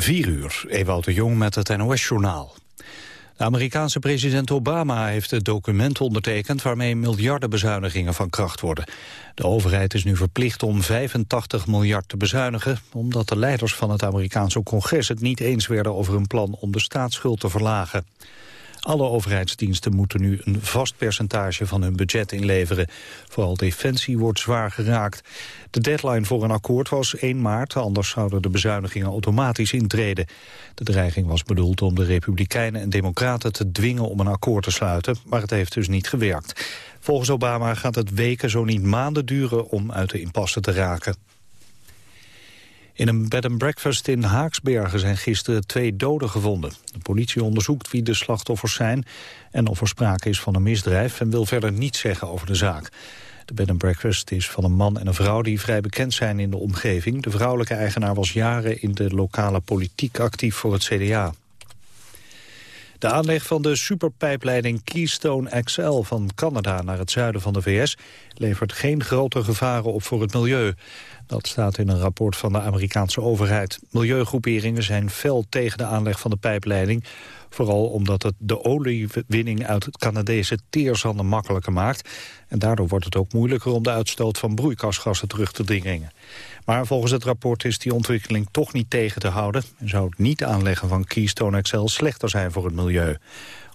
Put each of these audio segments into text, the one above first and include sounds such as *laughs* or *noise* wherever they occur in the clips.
4 uur, Ewout de Jong met het NOS-journaal. De Amerikaanse president Obama heeft het document ondertekend... waarmee miljarden bezuinigingen van kracht worden. De overheid is nu verplicht om 85 miljard te bezuinigen... omdat de leiders van het Amerikaanse congres het niet eens werden... over een plan om de staatsschuld te verlagen. Alle overheidsdiensten moeten nu een vast percentage van hun budget inleveren. Vooral defensie wordt zwaar geraakt. De deadline voor een akkoord was 1 maart, anders zouden de bezuinigingen automatisch intreden. De dreiging was bedoeld om de Republikeinen en Democraten te dwingen om een akkoord te sluiten, maar het heeft dus niet gewerkt. Volgens Obama gaat het weken, zo niet maanden duren om uit de impasse te raken. In een bed and breakfast in Haaksbergen zijn gisteren twee doden gevonden. De politie onderzoekt wie de slachtoffers zijn en of er sprake is van een misdrijf... en wil verder niets zeggen over de zaak. De bed and breakfast is van een man en een vrouw die vrij bekend zijn in de omgeving. De vrouwelijke eigenaar was jaren in de lokale politiek actief voor het CDA. De aanleg van de superpijpleiding Keystone XL van Canada naar het zuiden van de VS levert geen grote gevaren op voor het milieu. Dat staat in een rapport van de Amerikaanse overheid. Milieugroeperingen zijn fel tegen de aanleg van de pijpleiding. Vooral omdat het de oliewinning uit het Canadese teerzanden makkelijker maakt. En daardoor wordt het ook moeilijker om de uitstoot van broeikasgassen terug te dringen. Maar volgens het rapport is die ontwikkeling toch niet tegen te houden... en zou het niet aanleggen van Keystone XL slechter zijn voor het milieu.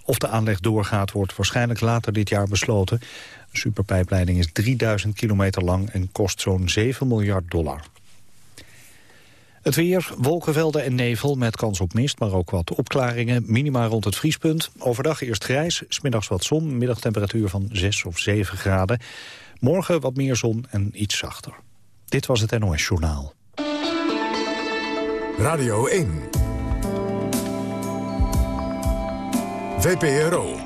Of de aanleg doorgaat wordt waarschijnlijk later dit jaar besloten. De superpijpleiding is 3000 kilometer lang en kost zo'n 7 miljard dollar. Het weer, wolkenvelden en nevel met kans op mist, maar ook wat opklaringen. Minima rond het vriespunt. Overdag eerst grijs, smiddags wat zon, middagtemperatuur van 6 of 7 graden. Morgen wat meer zon en iets zachter. Dit was het NOS Journaal. Radio 1. VPRO.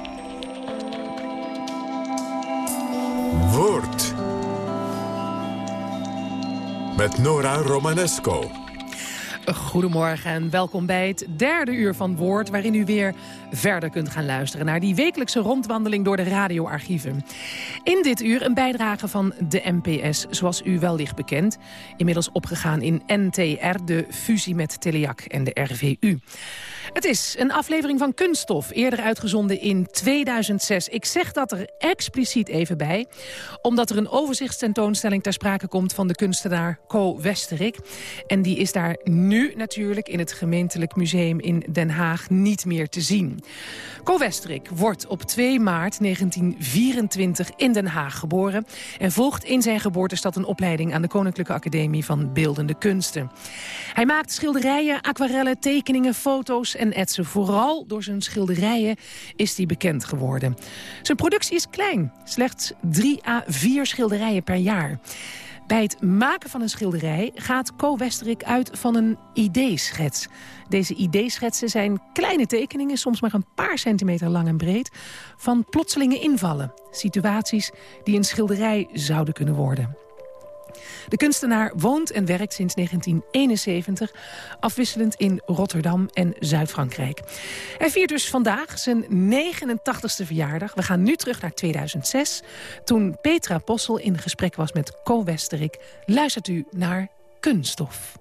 Met Nora Romanesco. Goedemorgen en welkom bij het derde uur van Woord... waarin u weer verder kunt gaan luisteren... naar die wekelijkse rondwandeling door de radioarchieven. In dit uur een bijdrage van de NPS, zoals u wellicht bekend. Inmiddels opgegaan in NTR, de fusie met Teleac en de RVU. Het is een aflevering van Kunststof, eerder uitgezonden in 2006. Ik zeg dat er expliciet even bij, omdat er een overzichtstentoonstelling ter sprake komt van de kunstenaar Co Westerik. En die is daar nu natuurlijk in het gemeentelijk museum in Den Haag niet meer te zien. Co Westerik wordt op 2 maart 1924 in Den Haag geboren... en volgt in zijn geboortestad een opleiding aan de Koninklijke Academie van Beeldende Kunsten. Hij maakt schilderijen, aquarellen, tekeningen, foto's en etsen. Vooral door zijn schilderijen is hij bekend geworden. Zijn productie is klein, slechts 3 à 4 schilderijen per jaar. Bij het maken van een schilderij gaat Co Westerik uit van een ideeschets. Deze ideeschetsen zijn kleine tekeningen, soms maar een paar centimeter lang en breed... van plotselinge invallen, situaties die een schilderij zouden kunnen worden. De kunstenaar woont en werkt sinds 1971, afwisselend in Rotterdam en Zuid-Frankrijk. Hij viert dus vandaag zijn 89ste verjaardag. We gaan nu terug naar 2006, toen Petra Possel in gesprek was met Co Westerik. Luistert u naar Kunststof.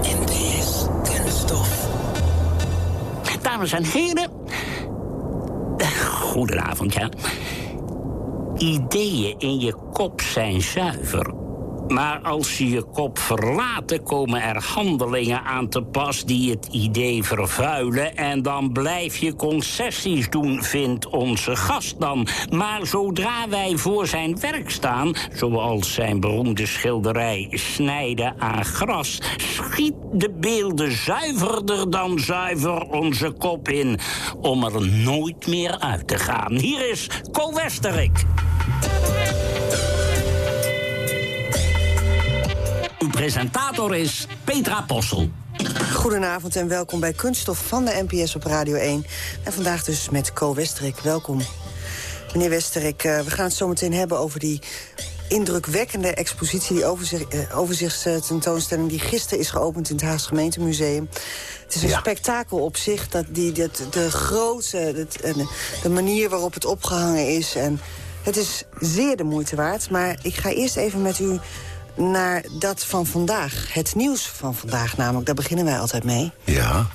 NPS Kunststof. Dames en heren, goedenavond, ja. Ideeën in je kop zijn zuiver. Maar als je je kop verlaten, komen er handelingen aan te pas die het idee vervuilen. En dan blijf je concessies doen, vindt onze gast dan. Maar zodra wij voor zijn werk staan, zoals zijn beroemde schilderij Snijden aan gras, schiet de beelden zuiverder dan zuiver onze kop in. Om er nooit meer uit te gaan. Hier is Co Westerik. Uw presentator is Petra Possel. Goedenavond en welkom bij Kunststof van de NPS op Radio 1. En vandaag dus met Co Westerik. Welkom. Meneer Westerik, uh, we gaan het zo meteen hebben over die indrukwekkende expositie... die overzicht, uh, overzichtstentoonstelling die gisteren is geopend in het Haagse Gemeentemuseum. Het is een ja. spektakel op zich, dat die, dat, de grootte, dat, de manier waarop het opgehangen is... En het is zeer de moeite waard, maar ik ga eerst even met u naar dat van vandaag. Het nieuws van vandaag namelijk, daar beginnen wij altijd mee. Ja.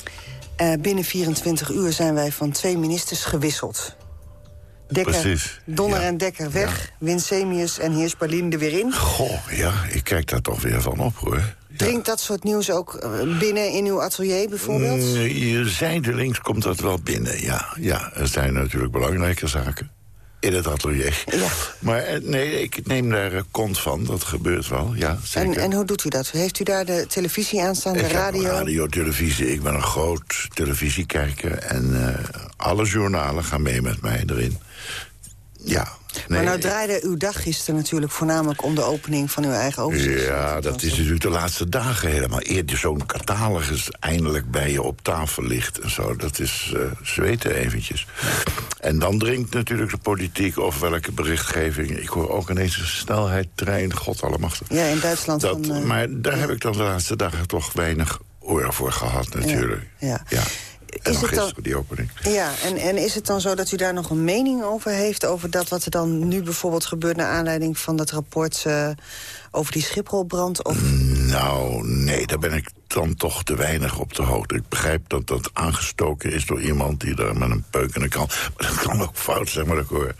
Uh, binnen 24 uur zijn wij van twee ministers gewisseld. Dekker, Precies, Donner ja. en Dekker weg, Winsemius en Heers Berlin er weer in. Goh, ja, ik kijk daar toch weer van op, hoor. Ja. Dringt dat soort nieuws ook eh, binnen in uw atelier bijvoorbeeld? Mm, je zijdelings komt dat wel binnen, ja. Ja, er zijn natuurlijk belangrijke zaken in het atelier. Ja. Maar eh, nee, ik neem daar eh, kont van, dat gebeurt wel, ja, zeker. En, en hoe doet u dat? Heeft u daar de televisie aanstaan, de ik radio? Heb radio, televisie. Ik ben een groot televisiekijker. En eh, alle journalen gaan mee met mij erin. Ja. Nee, maar nou draaide uw dag gisteren natuurlijk voornamelijk om de opening van uw eigen overzicht. Ja, dat is natuurlijk de laatste dagen helemaal. Eerder zo'n catalogus eindelijk bij je op tafel ligt en zo. Dat is uh, zweten eventjes. En dan dringt natuurlijk de politiek of welke berichtgeving. Ik hoor ook ineens een snelheidtrein, god allemachtig. Ja, in Duitsland. Dat, van, uh, maar daar heb ik dan de laatste dagen toch weinig oor voor gehad natuurlijk. Ja, ja. ja. En Is dan het dan- gisteren die opening. Ja, en, en is het dan zo dat u daar nog een mening over heeft... over dat wat er dan nu bijvoorbeeld gebeurt... naar aanleiding van dat rapport eh, over die Schipholbrand? Of... Nou, nee, daar ben ik dan toch te weinig op de hoogte. Ik begrijp dat dat aangestoken is door iemand die daar met een peuk in de kan. Maar dat kan ook fout zijn, maar dat hoor.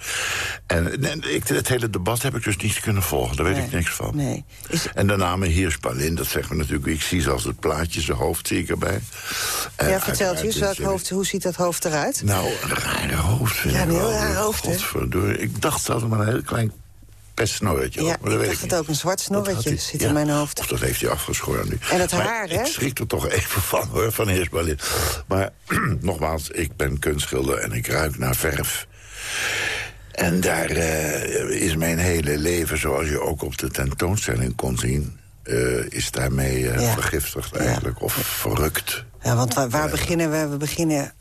En nee, ik, het hele debat heb ik dus niet kunnen volgen. Daar weet Nee, ik niks van. nee. Is- En de naam Heerspalin, dat zeggen we natuurlijk. Ik zie zelfs het plaatje, zijn hoofd zie ik erbij. En ja, vertelt u hoofd, hoe ziet dat hoofd eruit? Nou, een rare hoofd. Ja, een heel raar hoofd, hè? Ik dacht zelfs maar een heel klein pestsnorretje. Ja, op, maar dat ik dacht het ook, een zwart snorretje zit in mijn hoofd. Of dat heeft hij afgeschoren nu. En het Maar haar, hè? Ik schrik er toch *laughs* even van, hoor, van Heersbalin. Maar *clears throat* nogmaals, ik ben kunstschilder en ik ruik naar verf. En daar eh, is mijn hele leven, zoals je ook op de tentoonstelling kon zien... eh, is daarmee eh, Ja. vergiftigd eigenlijk, of verrukt. Ja, want waar, waar beginnen we? We beginnen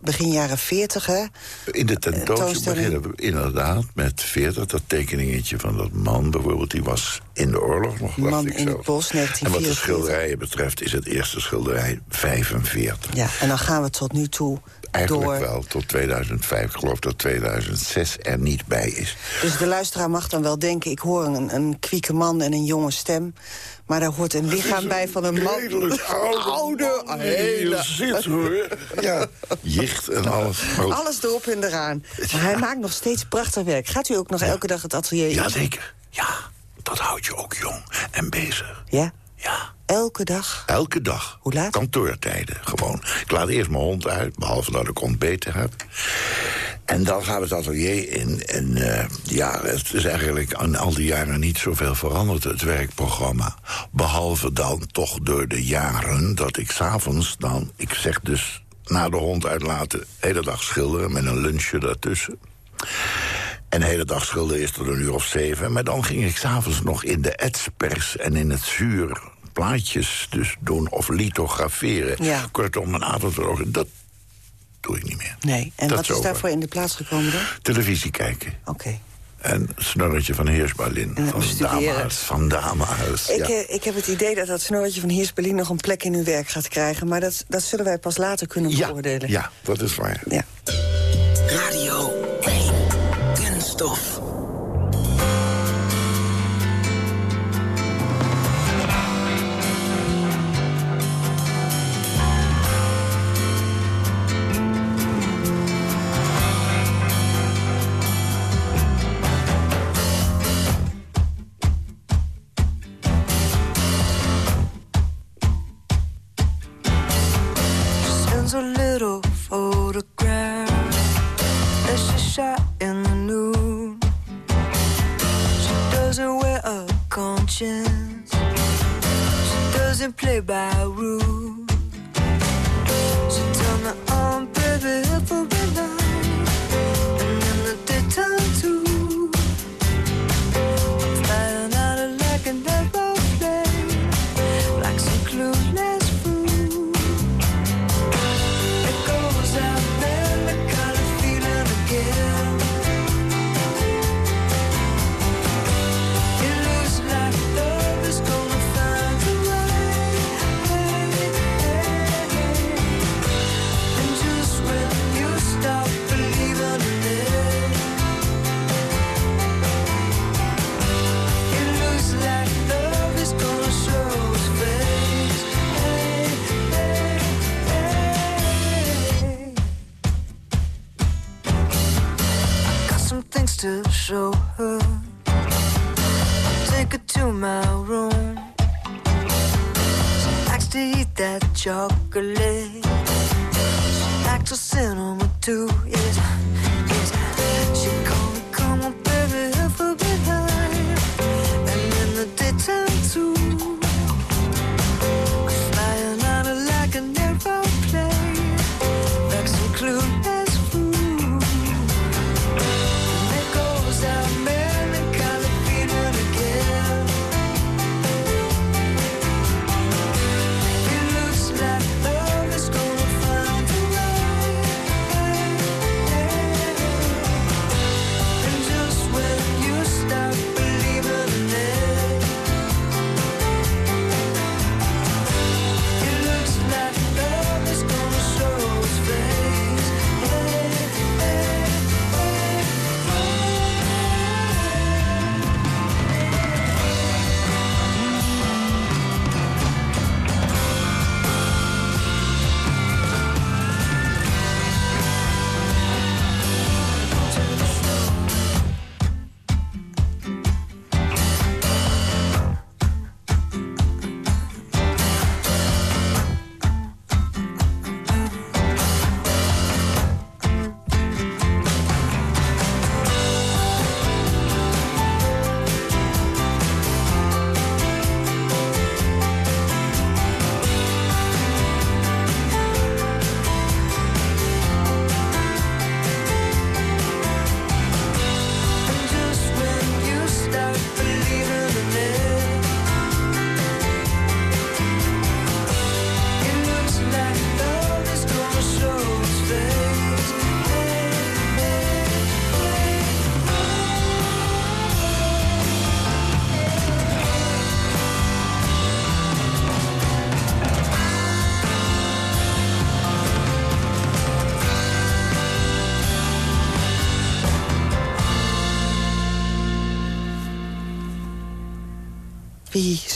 begin jaren 40, hè? In de tentoonstelling beginnen we inderdaad met 40. Dat tekeningetje van dat man bijvoorbeeld, die was in de oorlog nog, Man ik in het bos, En wat de 1944. schilderijen betreft is het eerste schilderij 45. Ja, en dan gaan we tot nu toe Eigenlijk door. wel tot 2005. Ik geloof dat 2006 er niet bij is. Dus de luisteraar mag dan wel denken... ik hoor een, een kwieke man en een jonge stem... maar daar hoort een lichaam bij van een man... Redelijk oude, man hier zit, hoor. Ja, jicht en alles. Alles erop en eraan. Maar hij maakt nog steeds prachtig werk. Gaat u ook nog elke dag het atelier in? Jazeker. Ja, dat houdt je ook jong en bezig. Ja? Ja. Elke dag? Elke dag. Hoe laat? Kantoortijden, gewoon. Ik laat eerst mijn hond uit, behalve dat ik ontbeten heb. En dan gaan we het atelier in. En eh, ja, het is eigenlijk aan al die jaren niet zoveel veranderd, het werkprogramma. Behalve dan toch door de jaren dat ik s'avonds dan... Ik zeg dus na de hond uitlaten, hele dag schilderen... met een lunchje daartussen. En de hele dag schilderen is tot een uur of zeven. Maar dan ging ik s'avonds nog in de etspers en in het zuur plaatjes dus doen of lithograferen. Ja. Kortom, een avond. Dat doe ik niet meer. Nee. En Dat wat is over. daarvoor in de plaats gekomen dan? Televisie kijken. Oké. En snorretje van Heersbalin. Van. Dama's. Van Dama's. Ik, ja. eh, ik heb het idee dat dat snorretje van Heers Berlin nog een plek in uw werk gaat krijgen. Maar dat, dat zullen wij pas later kunnen ja, beoordelen. ja, dat is waar. Ja. Radio 1. Kunststof. Conscience. She doesn't play by rules.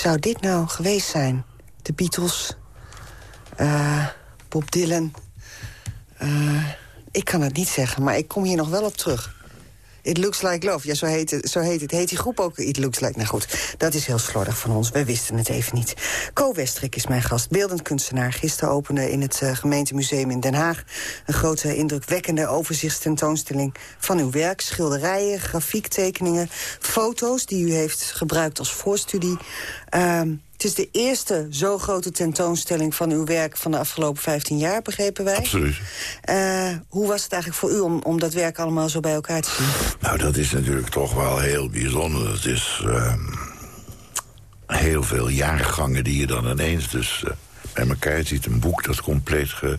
Zou dit nou geweest zijn? De Beatles? Eh, Bob Dylan? Eh, ik kan het niet zeggen, maar ik kom hier nog wel op terug. It Looks Like Love, ja, zo heet, het, zo heet het. Heet die groep ook It Looks Like... Nou goed, dat is heel slordig van ons. Wij wisten het even niet. Co Westrik is mijn gast, beeldend kunstenaar. Gisteren opende in het eh, gemeentemuseum in Den Haag... een grote, indrukwekkende overzichtstentoonstelling van uw werk. Schilderijen, grafiektekeningen, foto's die u heeft gebruikt als voorstudie. Ehm, het is de eerste zo grote tentoonstelling van uw werk... van de afgelopen 15 jaar, begrepen wij. Absoluut. Eh, hoe was het eigenlijk voor u om, om dat werk allemaal zo bij elkaar te zien? Nou, dat is natuurlijk toch wel heel bijzonder. Het is ehm, heel veel jaargangen die je dan ineens dus eh, bij elkaar ziet. Een boek dat compleet ge-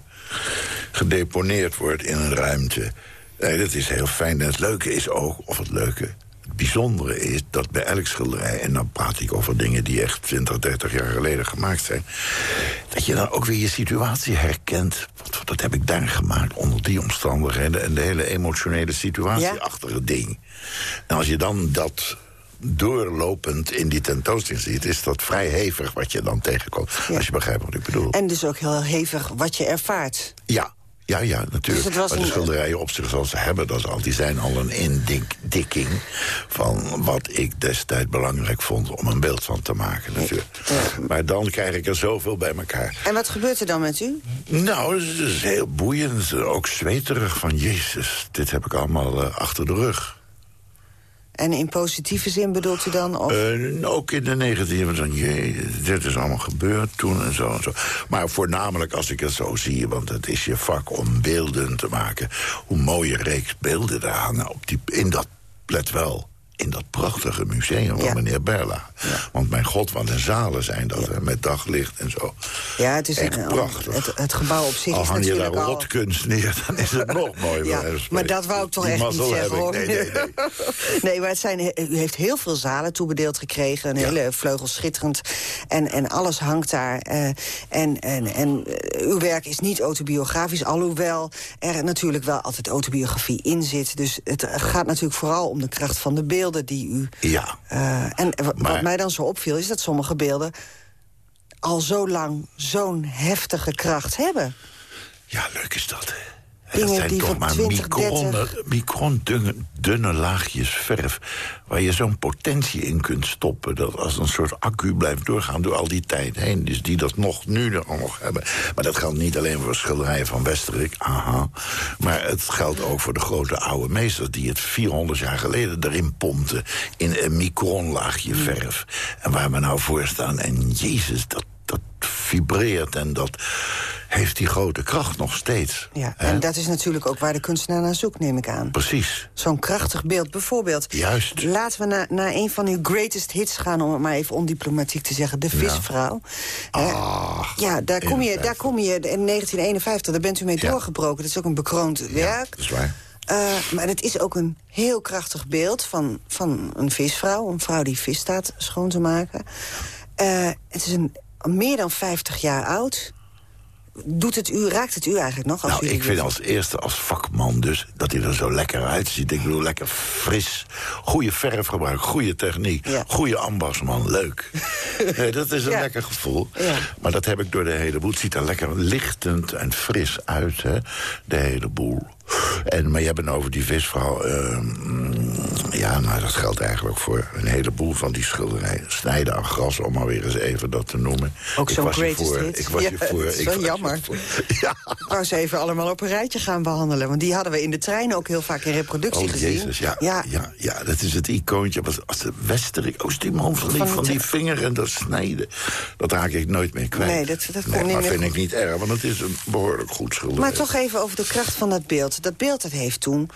gedeponeerd wordt in een ruimte. Nee, dat is heel fijn. En het leuke is ook, of het leuke... Het bijzondere is dat bij elk schilderij... en dan praat ik over dingen die echt 20, 30 jaar geleden gemaakt zijn... dat je dan ook weer je situatie herkent. Wat, dat heb ik daar gemaakt onder die omstandigheden... en de hele emotionele situatie Ja? achter het ding. En als je dan dat doorlopend in die tentoonstelling ziet... is dat vrij hevig wat je dan tegenkomt. Ja. Als je begrijpt wat ik bedoel. En dus ook heel hevig wat je ervaart. Ja, ja, ja, natuurlijk. Dus maar de schilderijen op zich zoals ze hebben, dat al, die zijn al een indikking van wat ik destijds belangrijk vond om een beeld van te maken. Natuurlijk. Maar dan krijg ik er zoveel bij elkaar. En wat gebeurt er dan met u? Nou, het is heel boeiend. Ook zweterig van, jezus, dit heb ik allemaal eh, achter de rug. En in positieve zin bedoelt u dan? Of... Eh, ook in de negatieve van, jee, dit is allemaal gebeurd toen en zo en zo. Maar voornamelijk als ik het zo zie, want het is je vak om beelden te maken. Hoe mooie reeks beelden daar hangen op die, in dat, let wel, in dat prachtige museum van Ja. meneer Berla. Want mijn god, wat een zalen zijn dat, hè, met daglicht en zo. ja, het is echt een- prachtig. Het, het gebouw op zich Al is hang je daar al... rotkunst neer, dan is het nog mooier. Ja, maar dat wou ik toch Die echt niet zeggen, hoor. Nee, nee, nee. *laughs* Nee, maar het zijn, u heeft heel veel zalen toebedeeld gekregen. Een hele vleugel schitterend. En, en alles hangt daar. eh, en en, en eh, uw werk is niet autobiografisch. Alhoewel er natuurlijk wel altijd autobiografie in zit. Dus het gaat natuurlijk vooral om de kracht van de beelden die u... Ja, eh, en wa- wat mij dan zo opviel is dat sommige beelden... al zo lang zo'n heftige kracht hebben. Ja, leuk is dat, hè. Dat dingen zijn die toch van maar 20, micron, 30... micron dunne, dunne laagjes verf... waar je zo'n potentie in kunt stoppen... dat als een soort accu blijft doorgaan door al die tijd heen. Dus die dat nog nu nog hebben. Maar dat geldt niet alleen voor schilderijen van Westerik, aha. Maar het geldt ook voor de grote oude meesters... die het 400 jaar geleden erin pompten... in een micronlaagje verf. En waar we nou voor staan. En jezus, dat, dat vibreert en dat heeft die grote kracht nog steeds. Ja, Hè? en dat is natuurlijk ook waar de kunstenaar naar zoekt, neem ik aan. Precies. Zo'n krachtig beeld. Bijvoorbeeld, Juist. laten we naar, naar een van uw greatest hits gaan... om het maar even ondiplomatiek te zeggen, De Visvrouw. Hè? Ach, ja, daar kom, je, 51. daar kom je in 1951, daar bent u mee Ja. doorgebroken. Dat is ook een bekroond werk. Dat is waar. Eh, maar het is ook een heel krachtig beeld van, van een visvrouw. Een vrouw die vis staat schoon te maken. Eh, het is een, meer dan 50 jaar oud. Doet het u, raakt het u eigenlijk nog? Als Nou, ik vind als eerste, als vakman dus, dat hij er zo lekker uitziet. Ik bedoel, lekker fris. Goede verfgebruik, goede techniek. Ja. Goede ambachtsman, leuk. *laughs* nee, dat is een Ja. lekker gevoel. Ja. Maar dat heb ik door de hele boel. Het ziet er lekker lichtend en fris uit, hè, de hele boel. En, maar je hebt het over die visvrouw. ehm, ja, nou, dat geldt eigenlijk voor een heleboel van die schilderijen. Snijden aan gras, om maar weer eens even dat te noemen. Ook zo'n greatest hit. Ik was Ja, je voor. het is wel jammer. *laughs* Ja. Ik wou ze even allemaal op een rijtje gaan behandelen. Want die hadden we in de trein ook heel vaak in reproductie Oh, gezien. jezus, ja, ja. ja. Ja, dat is het icoontje. Wat- Als de Westerik, oh, die man van die, Van vinger en dat snijden. Dat raak ik nooit meer kwijt. Nee, dat- dat nee, niet maar meer vind goed. ik niet erg, want het is een behoorlijk goed schilderij. Maar toch even over de kracht van dat beeld. Dat beeld dat heeft toen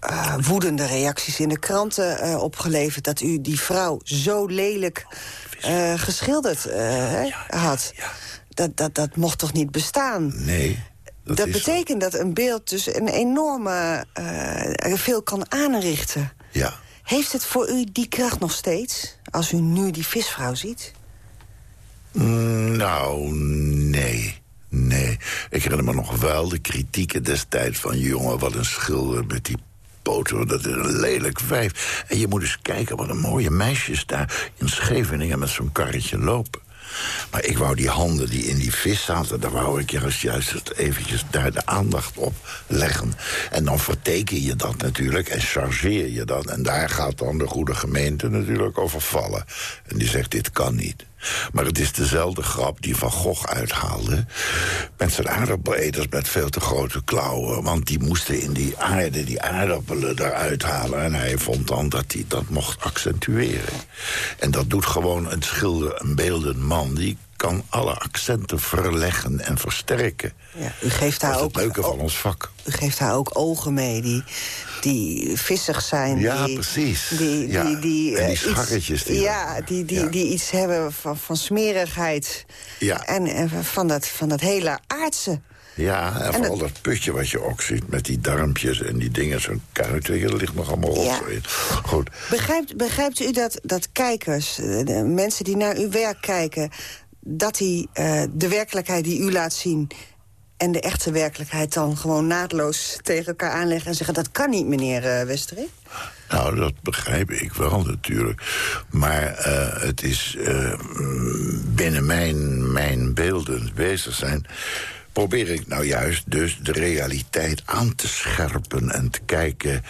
eh, woedende reacties in de kranten eh, opgeleverd... dat u die vrouw zo lelijk eh, geschilderd had. Dat, dat, dat mocht toch niet bestaan? Nee, dat, betekent dat een beeld dus een enorme... veel kan aanrichten. Ja. Heeft het voor u die kracht nog steeds? Als u nu die visvrouw ziet? Mm, Nou, nee. Nee. Ik herinner me nog wel de kritieken destijds van... jongen, wat een schilder met die poten, dat is een lelijk wijf. En je moet eens kijken wat een mooie meisjes daar in Scheveningen... met zo'n karretje lopen. Maar ik wou die handen die in die vis zaten... daar wou ik juist, juist eventjes daar de aandacht op leggen. En dan verteken je dat natuurlijk en chargeer je dat. En daar gaat dan de goede gemeente natuurlijk over vallen. En die zegt, dit kan niet. Maar het is dezelfde grap die Van Gogh uithaalde... met zijn aardappeleters met veel te grote klauwen. Want die moesten in die aarde die aardappelen eruit halen. En hij vond dan dat hij dat mocht accentueren. En dat doet gewoon een schilder, een beeldend man... die kan alle accenten verleggen en versterken. Ja, u geeft Dat haar is ook, het leuke van ons vak. u geeft haar ook ogen mee die, die vissig zijn. Ja, die, precies. Die, Ja, die, die, en die eh, scharretjes Iets, die- ja, die, die, Ja. die iets hebben van, van smerigheid. Ja. En, en van, dat, van dat hele aardse. Ja, en, En vooral dat putje wat je ook ziet met die darmpjes en die dingen, zo'n kuit, weet je, dat ligt nog allemaal Ja. in. Goed, Begrijpt, begrijpt u dat, dat kijkers, eh, de mensen die naar uw werk kijken... dat die eh, de werkelijkheid die u laat zien... en de echte werkelijkheid dan gewoon naadloos tegen elkaar aanleggen... en zeggen, dat kan niet, meneer eh Westerik? Nou, dat begrijp ik wel natuurlijk. Maar eh, het is binnen mijn, mijn beelden bezig zijn... probeer ik nou juist dus de realiteit aan te scherpen... en te kijken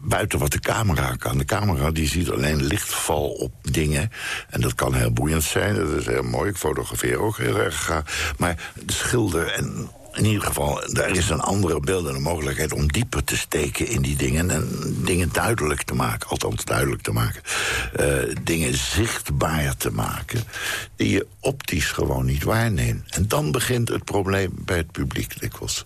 buiten wat de camera kan. De camera die ziet alleen lichtval op dingen. En dat kan heel boeiend zijn, dat is heel mooi. Ik fotografeer ook heel erg graag. Maar de schilder en in ieder geval, daar is een andere beeldende mogelijkheid om dieper te steken in die dingen en dingen duidelijk te maken, althans duidelijk te maken, Eh, dingen zichtbaar te maken, die je optisch gewoon niet waarneemt. En dan begint het probleem bij het publiek dikwijls.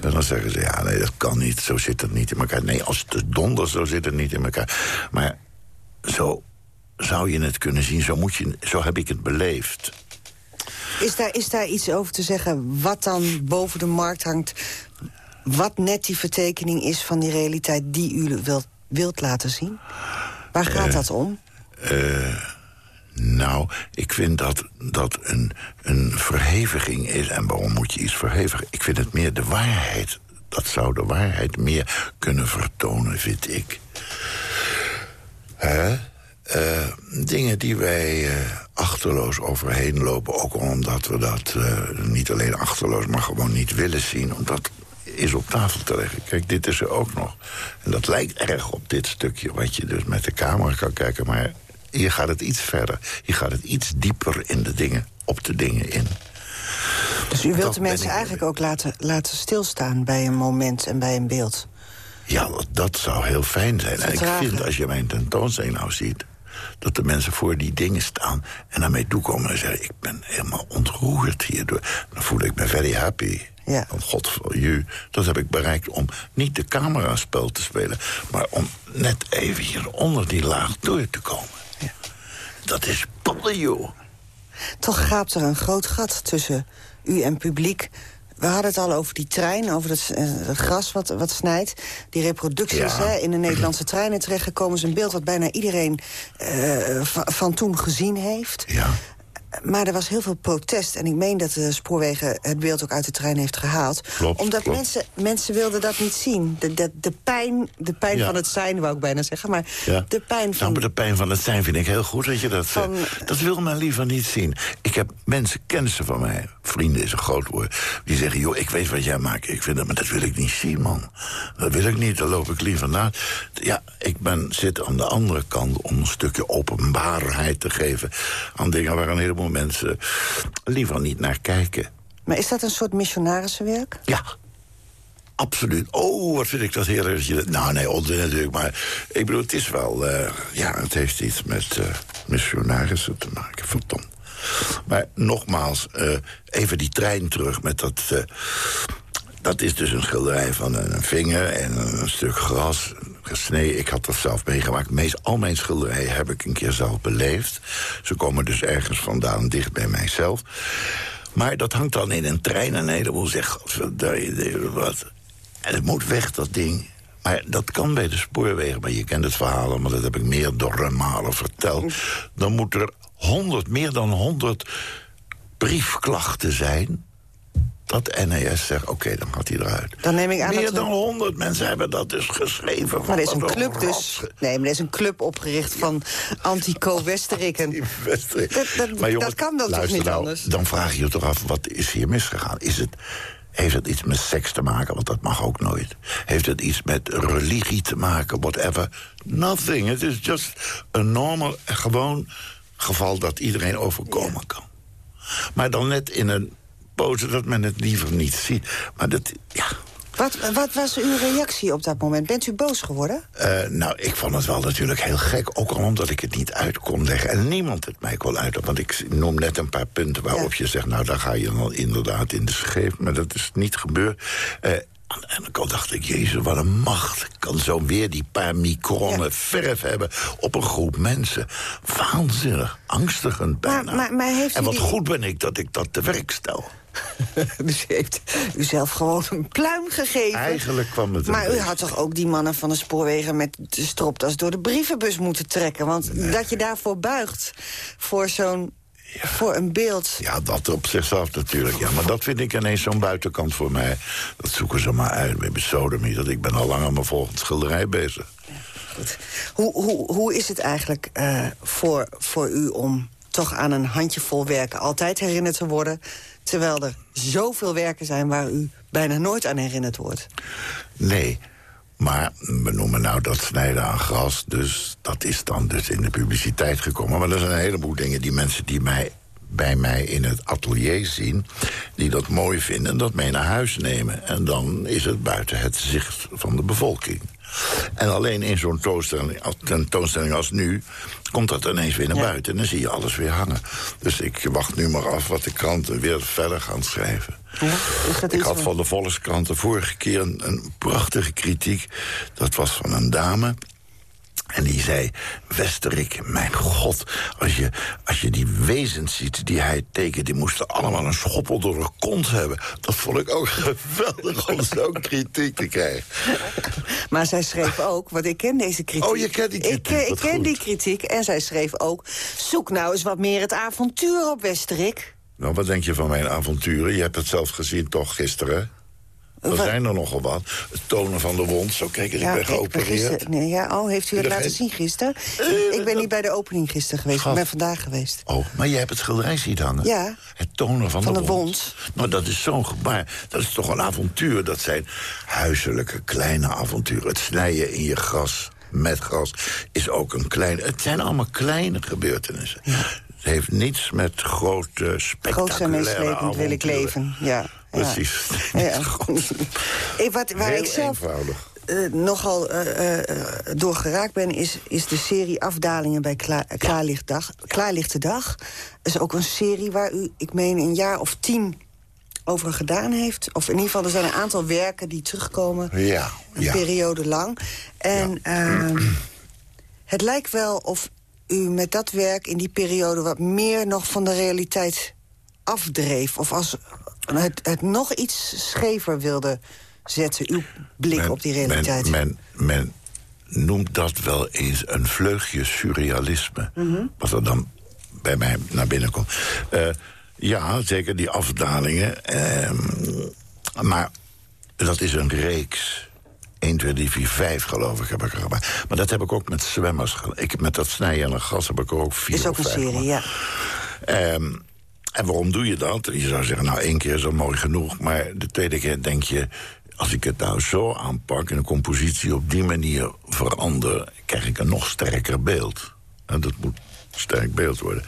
En dan zeggen ze, ja, nee, dat kan niet, zo zit het niet in elkaar. Nee, als het donder, zo zit het niet in elkaar. Maar zo zou je het kunnen zien, zo, moet je, zo heb ik het beleefd. Is daar, is daar iets over te zeggen wat dan boven de markt hangt... wat net die vertekening is van die realiteit die u wilt, wilt laten zien? Waar gaat dat om? Nou, ik vind dat dat een, een verheviging is. En waarom moet je iets verhevigen? Ik vind het meer de waarheid. Dat zou de waarheid meer kunnen vertonen, vind ik. Hè? Eh, dingen die wij eh, achterloos overheen lopen. Ook omdat we dat eh, niet alleen achterloos, maar gewoon niet willen zien. Omdat is op tafel te leggen. Kijk, dit is er ook nog. En dat lijkt erg op dit stukje wat je dus met de camera kan kijken. Maar hier gaat het iets verder. Hier gaat het iets dieper in de dingen, op de dingen in. Dus u wilt Dat de mensen eigenlijk ook laten, laten stilstaan bij een moment en bij een beeld. Ja, dat, zou heel fijn zijn. En ik vind, als je mijn tentoonstelling nou ziet... dat de mensen voor die dingen staan en naar mij toekomen en zeggen... ik ben helemaal ontroerd hierdoor. Dan voel ik me very happy. Ja. Want god voor u, dat heb ik bereikt om niet de cameraspel te spelen... maar om net even hier onder die laag door te komen. Ja. Dat is ballen, joh. Toch gaapt er een groot gat tussen u en publiek. We hadden het al over die trein, over het, eh, gras wat, wat snijdt. Die reproducties Ja. hè, in de Nederlandse treinen terechtgekomen... is een beeld wat bijna iedereen eh, van, van toen gezien heeft. Ja. Maar er was heel veel protest. En ik meen dat de spoorwegen het beeld ook uit de trein heeft gehaald. Klopt, omdat klopt. Mensen, mensen wilden dat niet zien. De, de, de pijn, de pijn Ja. van het zijn, wou ik bijna zeggen. Maar Ja. de pijn van... Nou, maar de pijn van het zijn vind ik heel goed dat je dat Van- zegt. Dat wil men liever niet zien. Ik heb mensen, kennissen van mij, vrienden is een groot woord... die zeggen, joh, ik weet wat jij maakt. Ik vind dat, maar dat wil ik niet zien, man. Dat wil ik niet, daar loop ik liever na. Ja, ik ben, zit aan de andere kant om een stukje openbaarheid te geven... aan dingen waar een heleboel mensen liever niet naar kijken. Maar is dat een soort missionarissenwerk? Ja, absoluut. Oh, wat vind ik dat je dat- Nou, nee, onzin natuurlijk. Maar ik bedoel, het is wel... eh, ja, het heeft iets met eh, missionarissen te maken. Verdomd. Maar nogmaals, eh, even die trein terug met dat... dat is dus een schilderij van een vinger en een stuk gras gesneden. Ik had dat zelf meegemaakt. Meest al mijn schilderijen heb ik een keer zelf beleefd. Ze komen dus ergens vandaan dicht bij mijzelf. Maar dat hangt dan in een trein en een heleboel zegt... wat. En het moet weg, dat ding. Maar dat kan bij de spoorwegen, maar je kent het verhaal... maar dat heb ik meerdere malen verteld. Dan moet er honderd, meer dan honderd briefklachten zijn... dat NES zegt, oké, dan gaat hij eruit. Dan neem ik aan Meer dat we- dan honderd mensen hebben dat dus geschreven. Maar er is een club dus. Nee, maar er is een club opgericht van anti-Co Westerikken. Die Westrik. Dat- dat- dat kan dan toch niet nou, anders? Dan vraag je je toch af, wat is hier misgegaan? Is het, heeft het iets met seks te maken? Want dat mag ook nooit. Heeft het iets met religie te maken? Whatever. Nothing. Het is just een normal, gewoon geval dat iedereen overkomen kan. Maar dan net in een pose dat men het liever niet ziet. Maar dat, ja... Wat, wat was uw reactie op dat moment? Bent u boos geworden? Eh, nou, ik vond het wel natuurlijk heel gek. Ook al omdat ik het niet uit kon leggen. En niemand het mij kon uitleggen. Want ik noem net een paar punten waarop je zegt... nou, daar ga je dan inderdaad in de scheef. Maar dat is niet gebeurd. Eh, aan de ene kant dacht ik, jezus, wat een macht. Kan zo weer die paar micronnen Ja. verf hebben op een groep mensen. Waanzinnig, angstigend bijna. Maar- maar- maar heeft en wat die- goed ben ik dat ik dat te werk stel. *laughs* dus u heeft u zelf gewoon een pluim gegeven. Eigenlijk kwam het Maar u had toch ook die mannen van de spoorwegen... met de stropdas door de brievenbus moeten trekken? Want dat je daarvoor buigt voor zo'n... voor een beeld... Ja, dat op zichzelf natuurlijk. Ja, maar dat vind ik ineens zo'n buitenkant voor mij. Dat zoeken ze maar uit met besodemie. Dat ik ben al lang aan mijn volgende schilderij bezig. Goed. Hoe, hoe, hoe is het eigenlijk eh, voor, voor u om toch aan een handjevol werken altijd herinnerd te worden... terwijl er zoveel werken zijn waar u bijna nooit aan herinnerd wordt? Nee, maar we noemen nou dat snijden aan gras. Dus dat is dan dus in de publiciteit gekomen. Maar er zijn een heleboel dingen die mensen die mij bij mij in het atelier zien... die dat mooi vinden en dat mee naar huis nemen. En dan is het buiten het zicht van de bevolking. En alleen in zo'n tentoonstelling, als nu... komt dat ineens weer naar Ja. buiten en dan zie je alles weer hangen. Dus ik wacht nu maar af wat de kranten weer verder gaan schrijven. Ja? Ik had van de Volkskrant de vorige keer een, een prachtige kritiek. Dat was van een dame. En die zei, Westerik, mijn god, als je, als je die wezens ziet die hij tekent... die moesten allemaal een schoppel door de kont hebben. Dat vond ik ook geweldig om zo'n kritiek te krijgen. *laughs* Maar zij schreef ook, want ik ken deze kritiek. Oh, je kent die kritiek, Ik, eh, ik ken goed. die kritiek en zij schreef ook... zoek nou eens wat meer het avontuur op Westerik. Nou, wat denk je van mijn avonturen? Je hebt het zelf gezien toch gisteren? Er Wa- zijn er nogal wat. Het tonen van de wond. Zo, kijk eens, ik ben ik ben geopereerd. nee, ja, oh, heeft u het laten geen- zien gisteren? ik ben niet bij de opening gisteren geweest, ik ben vandaag geweest. Oh, maar jij hebt het schilderij zien hangen? Ja. Het tonen van, Van de, de wond. wond. Nou, dat is zo'n gebaar. Dat is toch een avontuur. Dat zijn huiselijke, kleine avonturen. Het snijden in je gras met gras is ook een klein... Het zijn allemaal kleine gebeurtenissen. Het heeft niets met grote, Groots en spectaculaire meeslepend wil ik leven, ja. Precies. Ja. Ik, *laughs* *laughs* wat, waar Heel ik zelf eenvoudig. eh, nogal eh, eh, door geraakt ben, is, is de serie Afdalingen bij Kla Klaarlichtdag. Klaarlichte Dag. Dat is ook een serie waar u, ik meen, een jaar of tien over gedaan heeft. Of in ieder geval, er zijn een aantal werken die terugkomen. Ja, Een ja. periode lang. En ehm, het lijkt wel of u met dat werk in die periode... wat meer nog van de realiteit afdreef. Of als het, het nog iets schever wilde zetten. Uw blik Men- op die realiteit. Men, men, men noemt dat wel eens een vleugje surrealisme. Mhm. Wat er dan bij mij naar binnen komt. Eh, ja, zeker die afdalingen. ehm, maar dat is een reeks. 1, 2, 3, 4, 5 geloof ik heb ik er gemaakt. Maar dat heb ik ook met zwemmers gedaan. Ik, met dat snijden een gas heb ik er ook vier is ook een serie, gemaakt. ja. Ehm, en waarom doe je dat? Je zou zeggen, nou, één keer is al mooi genoeg. Maar de tweede keer denk je... als ik het nou zo aanpak en de compositie op die manier verander... krijg ik een nog sterker beeld. En dat moet een sterk beeld worden.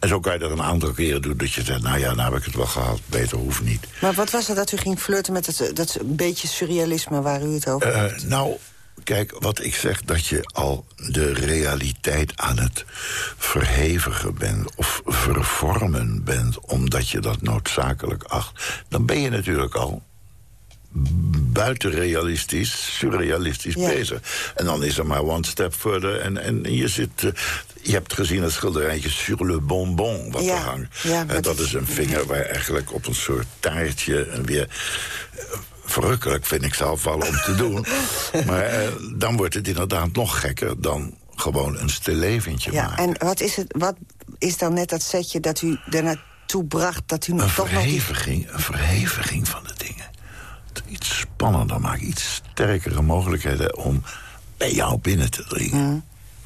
En zo kan je dat een aantal keren doen dat je zegt... nou ja, nou heb ik het wel gehad, beter hoeft niet. Maar wat was het dat u ging flirten met het, dat beetje surrealisme waar u het over Eh, nou, kijk, wat ik zeg, dat je al de realiteit aan het verhevigen bent... of vervormen bent, omdat je dat noodzakelijk acht... dan ben je natuurlijk al buitenrealistisch, surrealistisch Ja. bezig. En dan is er maar one step further. En, en je zit... eh, je hebt gezien het schilderijtje Sur le Bonbon, wat Ja, er hangt. ja, En maar dat dat- is een vinger waar eigenlijk op een soort taartje... en weer eh, verrukkelijk vind ik zelf wel om te doen. *laughs* maar eh, dan wordt het inderdaad nog gekker dan gewoon een stilleventje Ja, maken. en wat is, het, wat is dan net dat setje dat u ernaartoe bracht... dat u Een toch nog die... verheviging, een verheviging van de dingen. Iets spannender maken, iets sterkere mogelijkheden om bij jou binnen te dringen.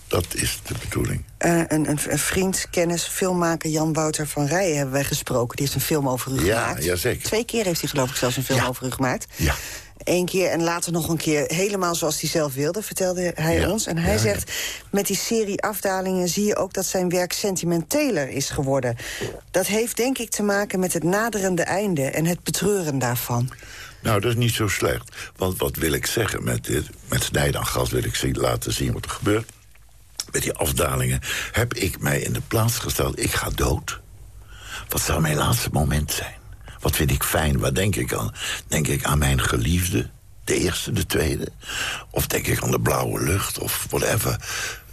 Dat is de bedoeling. Eh, een, een, een vriend, kennis, filmmaker Jan Wouter van Rijen hebben wij gesproken. Die heeft een film over u Ja, gemaakt. jazeker. Twee keer heeft hij geloof ik zelfs een film Ja. over u gemaakt. Ja. Eén keer en later nog een keer helemaal zoals hij zelf wilde, vertelde hij Ja. ons. En hij Ja, zegt, met die serie afdalingen zie je ook dat zijn werk sentimenteler is geworden. Dat heeft denk ik te maken met het naderende einde en het betreuren daarvan. Nou, dat is niet zo slecht. Want wat wil ik zeggen met dit? Met snijden aan gas wil ik zien, laten zien wat er gebeurt. Met die afdalingen heb ik mij in de plaats gesteld. Ik ga dood. Wat zou mijn laatste moment zijn? Wat vind ik fijn? Waar denk ik aan? Denk ik aan mijn geliefde? De eerste, de tweede? Of denk ik aan de blauwe lucht? Of whatever?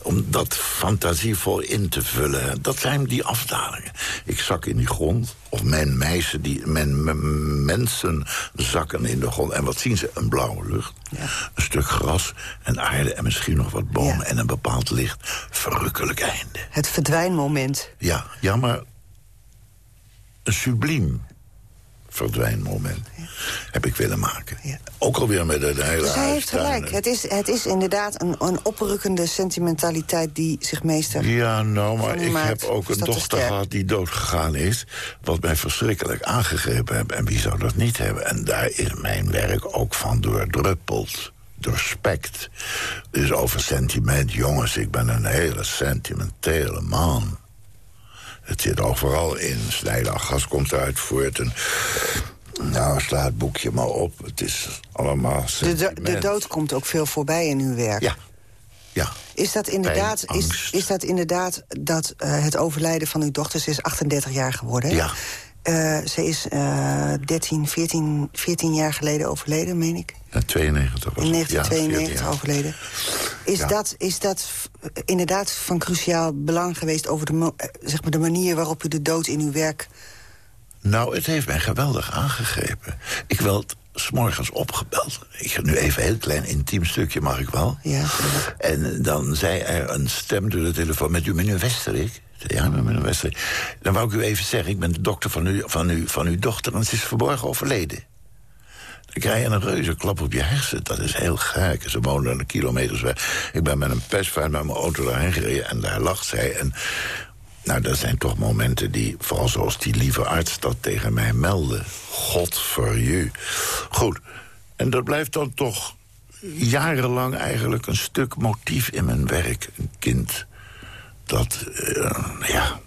Om dat fantasievol in te vullen. Dat zijn die afdalingen. Ik zak in die grond. Of mijn, meisje die, mijn mensen zakken in de grond. En wat zien ze? Een blauwe lucht. Een stuk gras en aarde en misschien nog wat bomen. Ja. En een bepaald licht. Verrukkelijk einde. Het verdwijnmoment. Ja, ja, maar een subliem verdwijnmoment heb ik willen maken. Ja. Ook alweer met het hele Dus hij heeft gelijk. Het is, het is inderdaad een, een oprukkende sentimentaliteit die zich meester... Ja, nou, maar ik maakt. heb ook een dochter gehad die doodgegaan is... wat mij verschrikkelijk aangegrepen heeft. En wie zou dat niet hebben? En daar is mijn werk ook van doordruppeld. Doorspekt. Dus over sentiment. Jongens, ik ben een hele sentimentele man. Het zit overal in. Snijden gas komt eruit voort. En, nou, sla het boekje maar op. Het is allemaal De, do- de dood komt ook veel voorbij in uw werk. Ja, ja. Is dat inderdaad, Pijn, is, is dat, inderdaad dat eh, het overlijden van uw dochter... ze is 38 jaar geworden, hè? Ja. Eh, ze is eh 13, 14, 14 jaar geleden overleden, meen ik. Ja, 92 was In het. Ja, 1992 14 jaar. overleden. Is, Ja. dat, is dat f- inderdaad van cruciaal belang geweest... over de, eh, zeg maar de manier waarop u de dood in uw werk... Nou, het heeft mij geweldig aangegrepen. Ik werd s'morgens opgebeld. Ik ga nu even een heel klein intiem stukje, mag ik wel? Ja, En dan zei er een stem door de telefoon... met u, meneer Westerik? Ja, meneer Westerik. Dan wou ik u even zeggen, ik ben de dokter van, u, van, u, van uw dochter... en ze is verborgen overleden. Dan krijg je een reuze klap op je hersen. Dat is heel gek. Ze wonen een kilometers weg. Ik ben met een pestvaart met mijn auto daarheen gereden en daar lag zij. En nou, dat zijn toch momenten die, vooral zoals die lieve arts dat tegen mij meldde. God voor je. Goed, en dat blijft dan toch jarenlang eigenlijk een stuk motief in mijn werk. Een kind dat, eh, ja,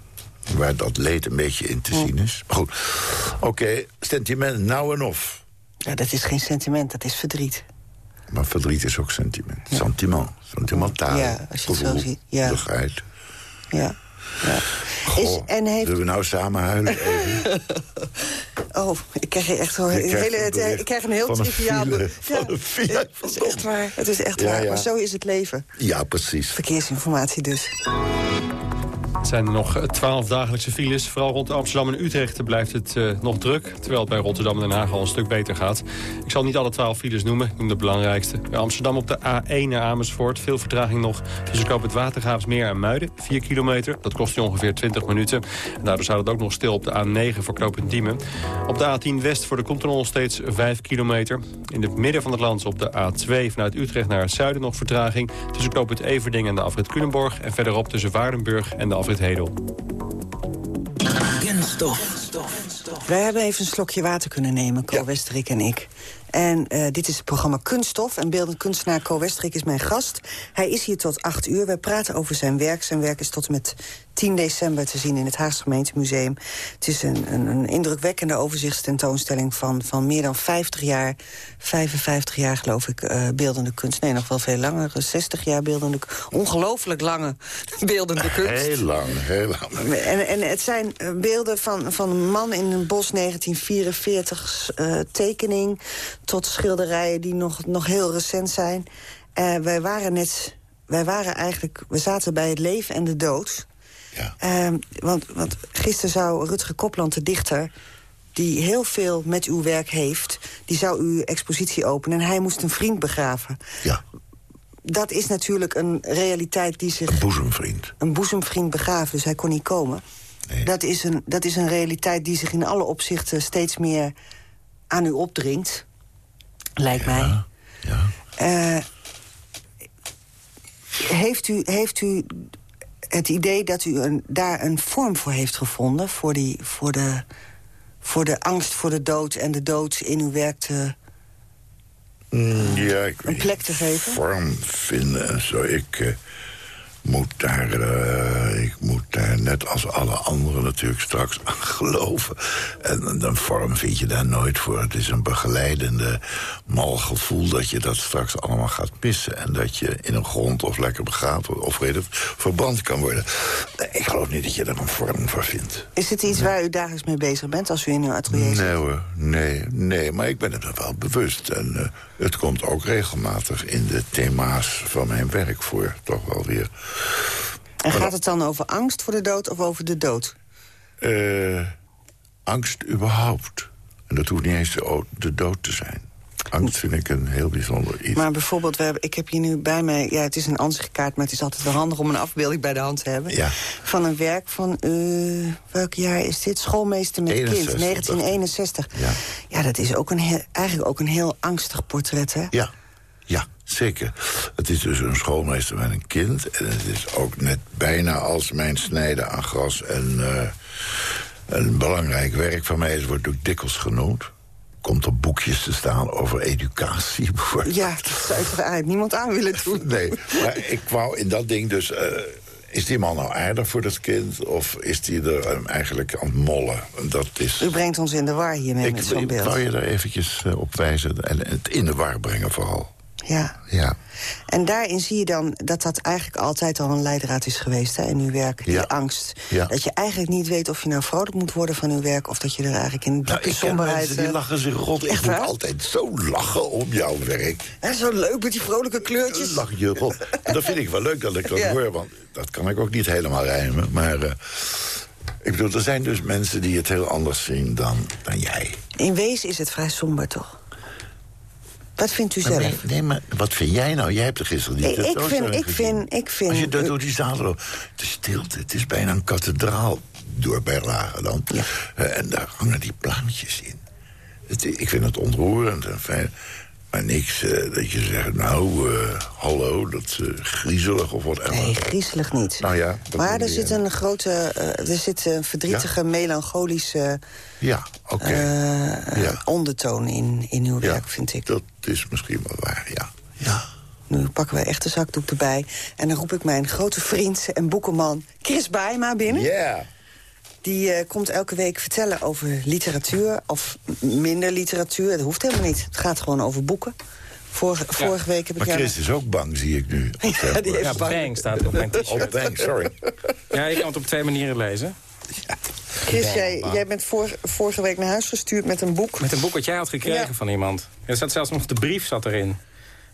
waar dat leed een beetje in te zien is. Maar goed, oké, sentiment, nou en of. Ja, dat is geen sentiment, dat is verdriet. Maar verdriet is ook sentiment. Sentiment, sentimentaal. Ja, als je het zo ziet, ja. Ja. Ja. Is, en heeft... Zullen we nou samen huilen even? *laughs* Oh, ik krijg echt Je krijgt hele, het- ik krijg een heel triviaal... file, file, het is echt waar. Het is echt Ja, waar. Maar zo is het leven. ja, precies. Verkeersinformatie dus. Het zijn er nog eh, twaalf dagelijkse files. Vooral rond Amsterdam en Utrecht blijft het eh, nog druk. Terwijl het bij Rotterdam en Den Haag al een stuk beter gaat. Ik zal niet alle twaalf files noemen. Ik noem de belangrijkste. Amsterdam op de A1 naar Amersfoort. Veel vertraging nog tussen Knoop het Watergraafsmeer en Muiden. 4 kilometer. Dat kost je ongeveer 20 minuten. En daardoor staat het ook nog stil op de A9 voor knooppunt Diemen. Op de A10 West voor de nog steeds 5 kilometer. In het midden van het land op de A2 vanuit Utrecht naar het zuiden nog vertraging. Tussen knooppunt Everding en de afrit Culemborg. En verderop tussen Waardenburg en de afrit Hedel. Kunststof. Wij hebben even een slokje water kunnen nemen, Co Westerik en ik. En eh, dit is het programma Kunststof. En beeldend kunstenaar Co Westerik is mijn gast. Hij is hier tot 8 uur. Wij praten over zijn werk. Zijn werk is tot en met 10 december te zien in het Haagse Gemeentemuseum. Het is een, een, een indrukwekkende overzichtstentoonstelling van, van meer dan 50 jaar. 55 jaar geloof ik, eh, beeldende kunst. Nee, nog wel veel langer. 60 jaar beeldende Ongelooflijk lange *laughs* beeldende kunst. Heel lang, heel lang. En, en het zijn eh, beelden van, van een man in een bos 1944 eh, tekening... tot schilderijen die nog, nog heel recent zijn. Eh, wij waren net... Wij waren eigenlijk... We zaten bij het leven en de dood. Ja. Ehm, want, want gisteren zou Rutger Kopland, de dichter die heel veel met uw werk heeft... die zou uw expositie openen en hij moest een vriend begraven. Ja, Dat is natuurlijk een realiteit die zich een boezemvriend. een boezemvriend begraven, dus hij kon niet komen. Nee. Dat, is een, dat is een realiteit die zich in alle opzichten steeds meer aan u opdringt. Lijkt mij. Ja. Eh, heeft, u, heeft u het idee dat u een, daar een vorm voor heeft gevonden... Voor, die, voor, de, voor de angst voor de dood en de dood in uw werk te... Mm, ja, ik Een plek te geven? Vorm vinden en zo. Ik eh, moet daar, eh, ik moet daar net als alle anderen natuurlijk straks *laughs* aan geloven. En een vorm vind je daar nooit voor. Het is een begeleidende mal gevoel dat je dat straks allemaal gaat missen. En dat je in een grond of lekker begraven of weet het, verbrand kan worden. Ik geloof niet dat je daar een vorm voor vindt. Is het iets waar u dagelijks mee bezig bent als u in uw atelier zit? Nee hoor, nee, nee, maar ik ben het er wel bewust. En eh, het komt ook regelmatig in de thema's van mijn werk voor, toch wel weer. En gaat het dan over angst voor de dood of over de dood? Eh, angst überhaupt. En dat hoeft niet eens de, dood te zijn. Angst vind ik een heel bijzonder iets. Maar bijvoorbeeld, we hebben, ik heb hier nu bij mij... Ja, het is een ansichtkaart, maar het is altijd wel handig om een afbeelding bij de hand te hebben. Ja. Van een werk van, eh, welk jaar is dit? Schoolmeester met 61, kind, 1961. Ja. ja, dat is ook een heel, eigenlijk ook een heel angstig portret, hè? Ja, ja, zeker. Het is dus een schoolmeester met een kind. En het is ook net bijna als mijn snijden aan gras. En eh, een belangrijk werk van mij. Het wordt ook dikwijls genoemd. Komt op boekjes te staan over educatie *laughs* bijvoorbeeld. Ja, dat zou ik eigenlijk niemand aan willen doen. *laughs* Nee, maar ik wou in dat ding dus... eh, is die man nou aardig voor dat kind? Of is die er eh, eigenlijk aan het mollen? Dat is... U brengt ons in de war hiermee Ik, met zo'n ik beeld. wou je daar eventjes op wijzen. En het in de war brengen vooral. Ja. Ja. En daarin zie je dan dat dat eigenlijk altijd al een leidraad is geweest hè, in uw werk. Die Ja. angst. Ja. Dat je eigenlijk niet weet of je nou vrolijk moet worden van uw werk... of dat je er eigenlijk in Nou, diepe ik ken somberheid... mensen die eh, lachen zich rot. Ik Echt moet waar? altijd zo lachen om jouw werk. hè, zo leuk met die vrolijke kleurtjes. Lach je rot. En dat vind ik wel leuk dat ik dat Ja. hoor. Want dat kan ik ook niet helemaal rijmen. Maar eh, ik bedoel, er zijn dus mensen die het heel anders zien dan, dan jij. In wezen is het vrij somber, toch? Wat vindt u Maar zelf? nee, nee, maar wat vind jij nou? Jij hebt er gisteren die Ik- ik vind- ik vind- ik vind- Als je door, door die zaal loopt, de stilte, het is bijna een kathedraal door Berlage dan. Ja. Eh, en daar hangen die plaatjes in. Het, ik vind het ontroerend en fijn. Maar niks eh, dat je zegt, nou, eh, hallo, dat is griezelig of wat Nee, griezelig niet. Nou ja, maar er zit een grote, eh, er zit een verdrietige, melancholische Ja, oké. eh, Ja. ondertoon in, in uw Ja, werk, vind ik. Dat is misschien wel waar, ja. ja. Nu pakken we echt de zakdoek erbij. En dan roep ik mijn grote vriend en boekenman Chris Baaima binnen. Ja. Die eh, komt elke week vertellen over literatuur. Of minder literatuur. Dat hoeft helemaal niet. Het gaat gewoon over boeken. Vorige, vorige week heb ik Maar jou... Chris is ook bang, zie ik nu. *laughs* Ja, die heeft Ja, bang. bang staat op mijn t-shirt. Oh, sorry. Ja, je kan het op twee manieren lezen. Chris, jij, jij bent vor- vorige week naar huis gestuurd met een boek. Met een boek wat jij had gekregen Ja. van iemand. Er zat zelfs nog de brief zat erin.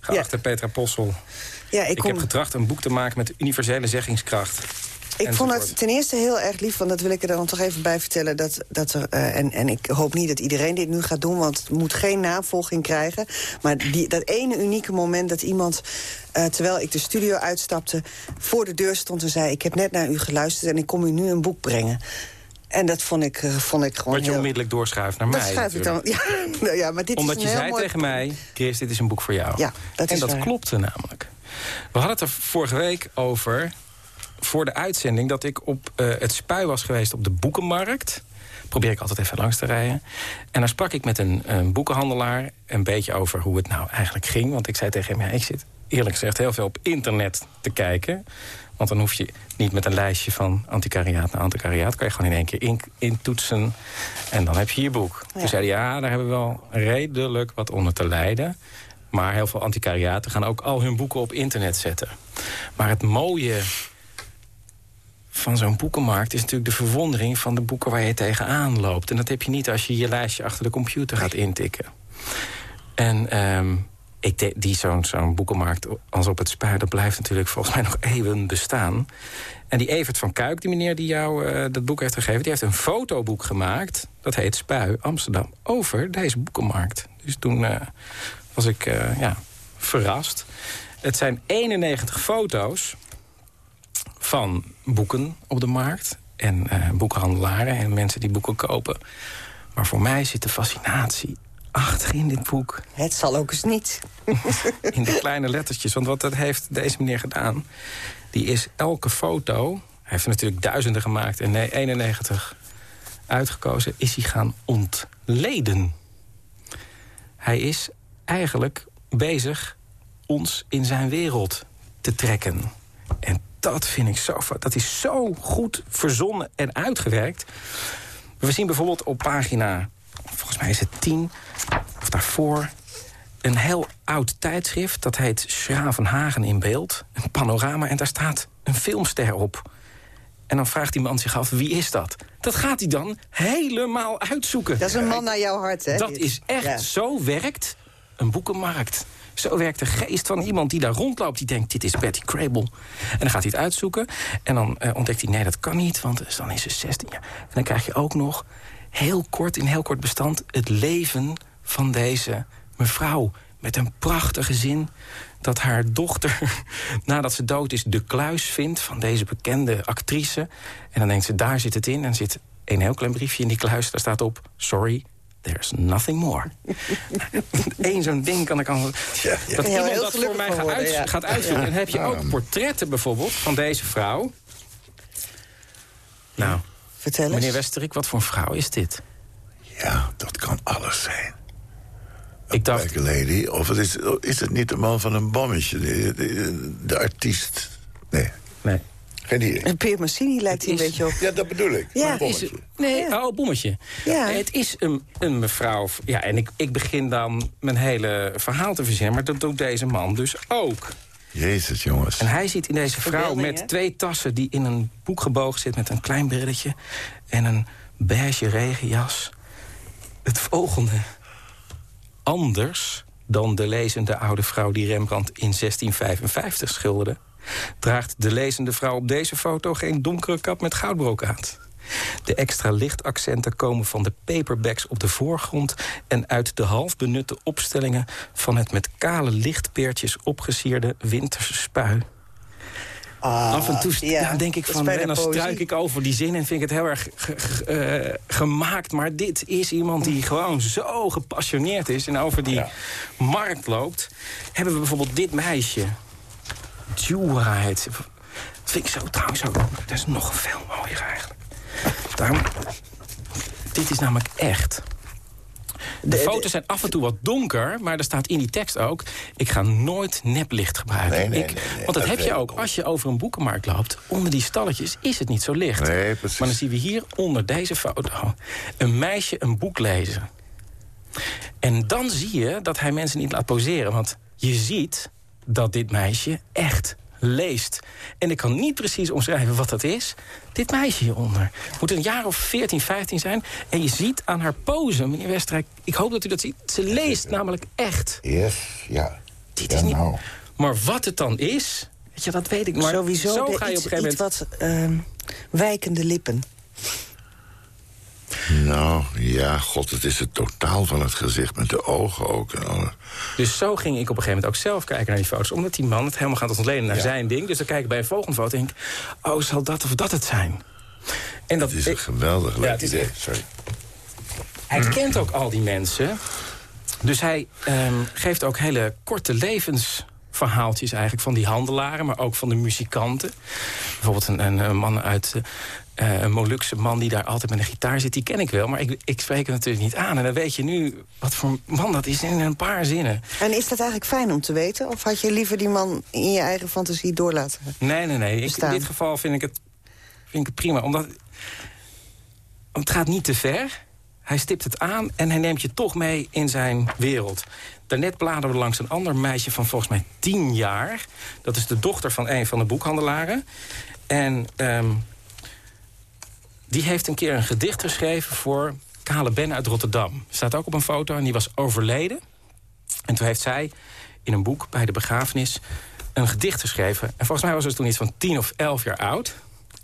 Geachte Petra Possel. Ja, ik, Ik, kom, heb getracht een boek te maken met universele zeggingskracht. Ik vond het ten eerste heel erg lief, want dat wil ik er dan toch even bij vertellen. Dat, dat er, eh, en, en ik hoop niet dat iedereen dit nu gaat doen, want het moet geen navolging krijgen. Maar die, dat ene unieke moment dat iemand, eh, terwijl ik de studio uitstapte, voor de deur stond en zei: Ik heb net naar u geluisterd en ik kom u nu een boek brengen. En dat vond ik, eh, vond ik gewoon. Wat je heel- onmiddellijk doorschuift naar dat mij. schuif ik dan. *laughs* Ja, nou ja, maar dit Omdat is je zei mooi... tegen mij, Chris, dit is een boek voor jou. Ja, dat en is dat waar. klopte namelijk. We hadden het er vorige week over, voor de uitzending... dat ik op eh, het spui was geweest op de boekenmarkt. Probeer ik altijd even langs te rijden. En daar sprak ik met een, een boekenhandelaar... een beetje over hoe het nou eigenlijk ging. Want ik zei tegen hem, ja, ik zit eerlijk gezegd heel veel op internet te kijken... Want dan hoef je niet met een lijstje van anticariaat naar anticariaat. Kan je gewoon in één keer in, intoetsen. En dan heb je je boek. Ja. Toen zei hij, ja, daar hebben we wel redelijk wat onder te lijden. Maar heel veel anticariaten gaan ook al hun boeken op internet zetten. Maar het mooie van zo'n boekenmarkt is natuurlijk de verwondering van de boeken waar je tegenaan loopt. En dat heb je niet als je je lijstje achter de computer gaat intikken. En ehm, ik die zo'n boekenmarkt als op het spui... dat blijft natuurlijk volgens mij nog eeuwen bestaan. En die Evert van Kuik, die meneer die jou eh, dat boek heeft gegeven... die heeft een fotoboek gemaakt, dat heet Spui Amsterdam... over deze boekenmarkt. Dus toen eh, was ik eh, ja, verrast. Het zijn 91 foto's van boeken op de markt... en eh, boekhandelaren en mensen die boeken kopen. Maar voor mij zit de fascinatie achter in dit boek Het zal ook eens niet. *laughs* in de kleine lettertjes. Want wat dat heeft deze meneer gedaan... die is elke foto... hij heeft er natuurlijk duizenden gemaakt en nee, 91 uitgekozen... is hij gaan ontleden. Hij is eigenlijk bezig ons in zijn wereld te trekken. En dat vind ik zo... Dat is zo goed verzonnen en uitgewerkt. We zien bijvoorbeeld op pagina... volgens mij is het 10 of daarvoor een heel oud tijdschrift. Dat heet Schravenhagen in beeld. Een panorama en daar staat een filmster op. En dan vraagt die man zich af, wie is dat? Dat gaat hij dan helemaal uitzoeken. Dat is een man naar jouw hart, hè? Dat dit? is echt, Ja. zo werkt een boekenmarkt. Zo werkt de geest van iemand die daar rondloopt. Die denkt, dit is Betty Crable. En dan gaat hij het uitzoeken. En dan eh, ontdekt hij, nee, dat kan niet. Want dus dan is ze 16 jaar. En dan krijg je ook nog, heel kort, in heel kort bestand... het leven van deze mevrouw. Met een prachtig gezin dat haar dochter, *laughs* nadat ze dood is... de kluis vindt van deze bekende actrice. En dan denkt ze, daar zit het in. En zit een heel klein briefje in die kluis. Daar staat op, sorry, there's nothing more. *laughs* Eén zo'n ding kan ik al... Dat Heel- iemand heel dat voor mij gaat, worden, uit, ja. gaat uitzoeken. En heb je ook portretten bijvoorbeeld van deze vrouw. Nou, Vertel eens. meneer Westerik, wat voor een vrouw is dit? Ja, dat kan alles zijn. Ik dacht, Lady. Of het is, is het niet de man van een bommetje? De, de, de artiest. Nee, nee. Geen idee. En Peer Massini lijkt hij een is- beetje op. Ja, dat bedoel ik. Ja. Een Is, bommetje. nee, oh, bommetje. Ja. Het is een, een mevrouw... Ja, en ik, ik begin dan mijn hele verhaal te verzinnen... maar dat doet deze man dus ook. Jezus, jongens. En hij ziet in deze vrouw hè? met twee tassen... die in een boek gebogen zit met een klein brilletje... en een beige regenjas. Het volgende. Anders dan de lezende oude vrouw... die Rembrandt in 1655 schilderde... draagt de lezende vrouw op deze foto... geen donkere kap met goudbrokaat. De extra lichtaccenten komen van de paperbacks op de voorgrond... en uit de half benutte opstellingen... van het met kale lichtpeertjes opgesierde winterse spui. Af en toe ja, denk ik van, en dan struik ik over die zin en vind ik het heel erg eh, gemaakt. Maar dit is iemand die gewoon zo gepassioneerd is en over die markt loopt. Hebben we bijvoorbeeld dit meisje. Jura heet. Dat vind ik zo trouwens ook. Dat is nog veel mooier eigenlijk. Daarom, dit is namelijk echt. De foto's zijn af en toe wat donker, maar er staat in die tekst ook... ik ga nooit neplicht gebruiken. Nee, nee, Ik- nee, want dat heb je ook. Als je over een boekenmarkt loopt, onder die stalletjes is het niet zo licht. Nee, precies. Maar dan zien we hier onder deze foto een meisje een boek lezen. En dan zie je dat hij mensen niet laat poseren. Want je ziet dat dit meisje echt leest. En ik kan niet precies omschrijven wat dat is. Dit meisje hieronder. Moet een jaar of 14, 15 zijn. En je ziet aan haar pose, meneer Westrijk... ik hoop dat u dat ziet. Ze leest namelijk echt. Yes, ja. Dit Ja, is niet... nou. Maar wat het dan is, weet je, dat weet ik. Maar Sowieso zo de ga je iets, op een gegeven iets moment... wat ehm, wijkende lippen. Nou, ja, god, het is het totaal van het gezicht met de ogen ook. Dus zo ging ik op een gegeven moment ook zelf kijken naar die foto's. Omdat die man het helemaal gaat ontleden naar zijn ding. Dus dan kijk ik bij een volgende foto en denk ik... oh, zal dat of dat het zijn? En dat Het is een geweldig leuk idee. echt- Sorry. Hij kent ook al die mensen. Dus hij ehm, geeft ook hele korte levensverhaaltjes eigenlijk... van die handelaren, maar ook van de muzikanten. Bijvoorbeeld een, een, een man uit... eh, een Molukse man die daar altijd met een gitaar zit, die ken ik wel. Maar ik, ik spreek hem natuurlijk niet aan. En dan weet je nu wat voor man dat is in een paar zinnen. En is dat eigenlijk fijn om te weten? Of had je liever die man in je eigen fantasie door laten Nee, nee, nee. Ik, in dit geval vind ik, het, vind ik het prima. Omdat het gaat niet te ver. Hij stipt het aan en hij neemt je toch mee in zijn wereld. Daarnet bladerden we langs een ander meisje van volgens mij tien jaar. Dat is de dochter van een van de boekhandelaren. En ehm, die heeft een keer een gedicht geschreven voor Kale Ben uit Rotterdam. Staat ook op een foto en die was overleden. En toen heeft zij in een boek bij de begrafenis een gedicht geschreven. En volgens mij was ze toen iets van tien of elf jaar oud.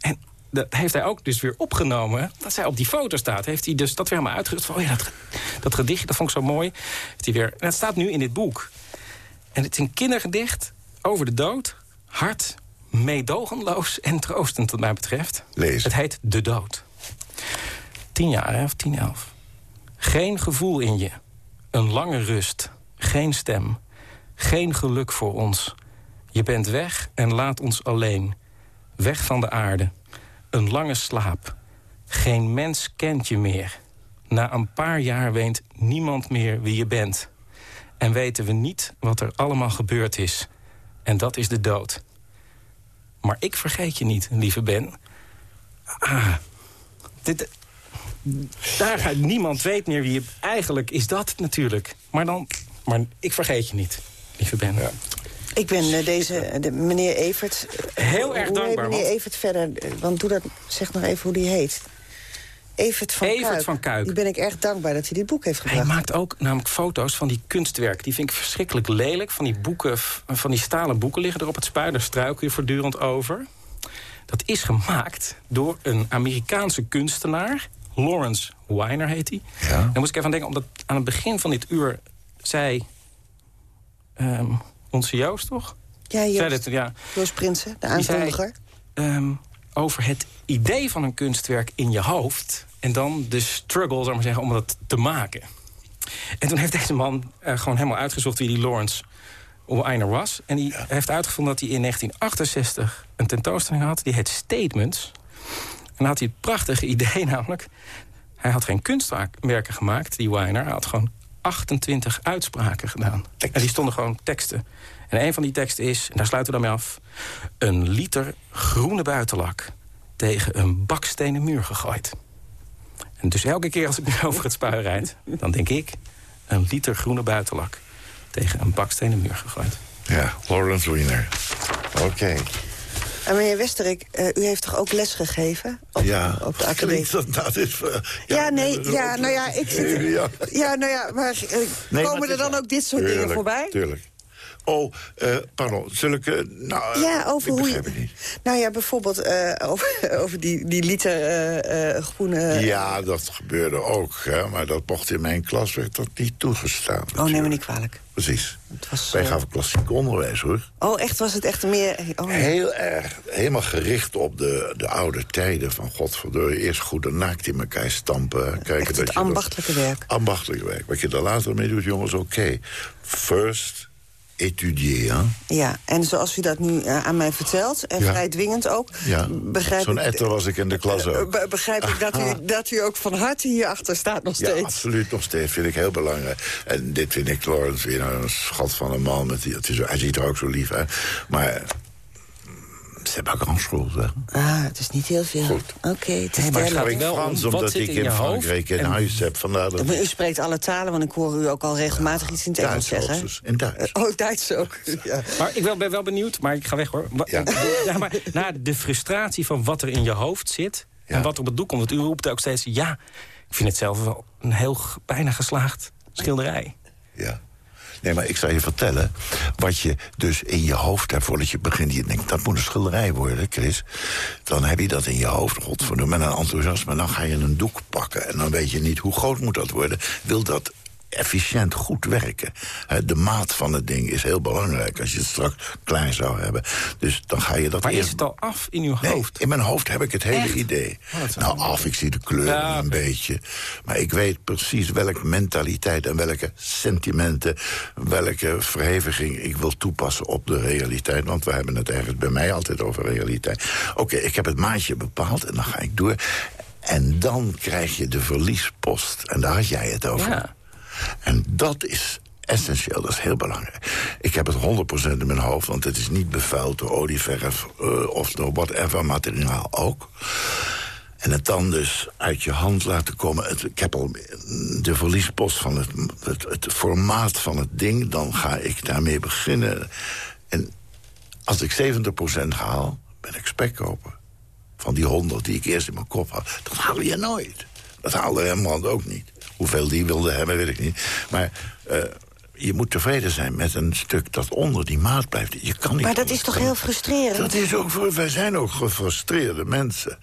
En dat heeft hij ook dus weer opgenomen. Dat zij op die foto staat. Heeft hij dus dat weer helemaal uitgerust. Van, oh ja, dat, dat gedichtje, dat vond ik zo mooi. Heeft hij weer, en dat staat nu in dit boek. En het is een kindergedicht over de dood. Hard, meedogenloos en troostend wat mij betreft. Lees. Het heet De Dood. Tien jaar, hè, of tien, elf. Geen gevoel in je. Een lange rust. Geen stem. Geen geluk voor ons. Je bent weg en laat ons alleen. Weg van de aarde. Een lange slaap. Geen mens kent je meer. Na een paar jaar weet niemand meer wie je bent. En weten we niet wat er allemaal gebeurd is. En dat is de dood. Maar ik vergeet je niet, lieve Ben. Ah, dit, daar gaat niemand weet meer wie je... Eigenlijk is dat natuurlijk. Maar dan... Maar ik vergeet je niet, lieve Ben. Ik ben eh, deze, de, meneer Evert... eh, Heel erg hoe dankbaar, heet meneer want- Evert verder? Eh, Want doe dat, zeg nog even hoe die heet. Evert van Evert Kuik. van Kuik. Die ben ik erg dankbaar dat hij dit boek heeft Hij gebracht. maakt ook namelijk foto's van die kunstwerken. Die vind ik verschrikkelijk lelijk. Van die boeken, van die stalen boeken liggen er op het spui. Daar struikel je voortdurend over. Dat is gemaakt door een Amerikaanse kunstenaar. Lawrence Weiner heet hij. Ja. Daar moest ik even aan denken, omdat aan het begin van dit uur zei... ehm, onze Joost, toch? Ja, Joost, Zei dit, ja. Joost Prinsen, de aankondiger. ehm, over het idee van een kunstwerk in je hoofd... en dan de struggle, zou ik maar zeggen, om dat te maken. En toen heeft deze man eh, gewoon helemaal uitgezocht wie die Lawrence Weiner was. En die heeft uitgevonden dat hij in 1968 een tentoonstelling had... die heet Statements. En dan had hij het prachtige idee *laughs* namelijk... hij had geen kunstwerken gemaakt, die Weiner. Hij had gewoon 28 uitspraken gedaan. En die stonden gewoon teksten. En een van die teksten is, en daar sluiten we dan mee af... een liter groene buitenlak tegen een bakstenen muur gegooid. En dus elke keer als ik nu *laughs* over het spui rijd... dan denk ik, een liter groene buitenlak tegen een bakstenen muur gegooid. Ja, Lawrence Wiener. Oké. En meneer Westerik, eh, u heeft toch ook les gegeven? Op, Ja, op de academie? *laughs* dat, dat is... eh, Ja, nee, ja, nou ja, ik zit... Ja. Ja, nou ja, maar eh, Nee, komen er dan ook dit soort dingen voorbij? Tuurlijk. Oh, eh, pardon, zulke... Nou, Ja, over ik hoe je... Nou ja, bijvoorbeeld eh, over, *laughs* over die, die liter eh, eh, groene... Ja, dat gebeurde ook, hè, maar dat mocht in mijn klas werd dat niet toegestaan. Oh, neem me niet kwalijk. Precies. was, Wij eh, gaven klassiek onderwijs, hoor. Oh, echt? Was het echt meer... Oh. Heel erg, helemaal gericht op de, de oude tijden van godverdorie. Eerst goed en naakt in elkaar stampen. Kijken Echt dat het dat- ambachtelijke werk. ambachtelijke werk. Wat je daar later mee doet, jongens, oké. First, étudier, hè? Ja, en zoals u dat nu eh, aan mij vertelt, en Ja. vrij dwingend ook... Ja, zo'n etter was ik in de klas eh, ook. be- begrijp ik dat u, dat u ook van harte hierachter staat nog Ja, steeds. absoluut nog steeds. Vind ik heel belangrijk. En dit vind ik Lawrence weer een schat van een man. Met die, het is, hij ziet er ook zo lief uit. Maar ze hebben ook een school, zeg. Ah, het is niet heel veel. Goed. Oké, het is Maar spreek wel Frans, om omdat ik in Frankrijk hoofd in en- huis heb. Vandaar dat Maar u spreekt alle talen, want ik hoor u ook al regelmatig iets in het Engels zeggen. hè? hoogstens. In Duits. Eh, Oh, Duits ook. *laughs* Ja. Maar ik wel- ben wel benieuwd, maar ik ga weg hoor. Ja. Ja, maar naar de frustratie van wat er in je hoofd zit... en Ja. wat er op het doek komt. Want u roept ook steeds, ja, ik vind het zelf wel een heel bijna geslaagd schilderij. Ja. Nee, maar ik zal je vertellen wat je dus in je hoofd hebt voordat je begint. Je denkt, dat moet een schilderij worden, Chris. Dan heb je dat in je hoofd, godverdomme, met een enthousiasme. Dan ga je een doek pakken en dan weet je niet hoe groot moet dat worden. Wil dat efficiënt goed werken. De maat van het ding is heel belangrijk als je het straks klaar zou hebben. Dus dan ga je dat Maar eerst... is het al af in uw Nee, hoofd? in mijn hoofd heb ik het hele Echt? idee. Oh, nou, af, ik zie de kleuren Ja, een beetje. Maar ik weet precies welke mentaliteit en welke sentimenten... welke verheviging ik wil toepassen op de realiteit. Want we hebben het ergens bij mij altijd over realiteit. Oké, ik heb het maatje bepaald en dan ga ik door. En dan krijg je de verliespost. En daar had jij het over. Ja. En dat is essentieel, dat is heel belangrijk. Ik heb het 100% in mijn hoofd, want het is niet bevuild door olieverf... eh, of door whatever materiaal ook. En het dan dus uit je hand laten komen. Het, ik heb al de verliespost van het, het, formaat van het ding. Dan ga ik daarmee beginnen. En als ik 70% haal, ben ik spekkoper. Van die 100 die ik eerst in mijn kop had. Dat haal je nooit. Dat haalde Rembrandt ook niet. Hoeveel die wilde hebben, weet ik niet. Maar eh, je moet tevreden zijn met een stuk dat onder die maat blijft. Je kan niet Maar dat is toch heel frustrerend? Dat is ook voor, wij zijn ook gefrustreerde mensen.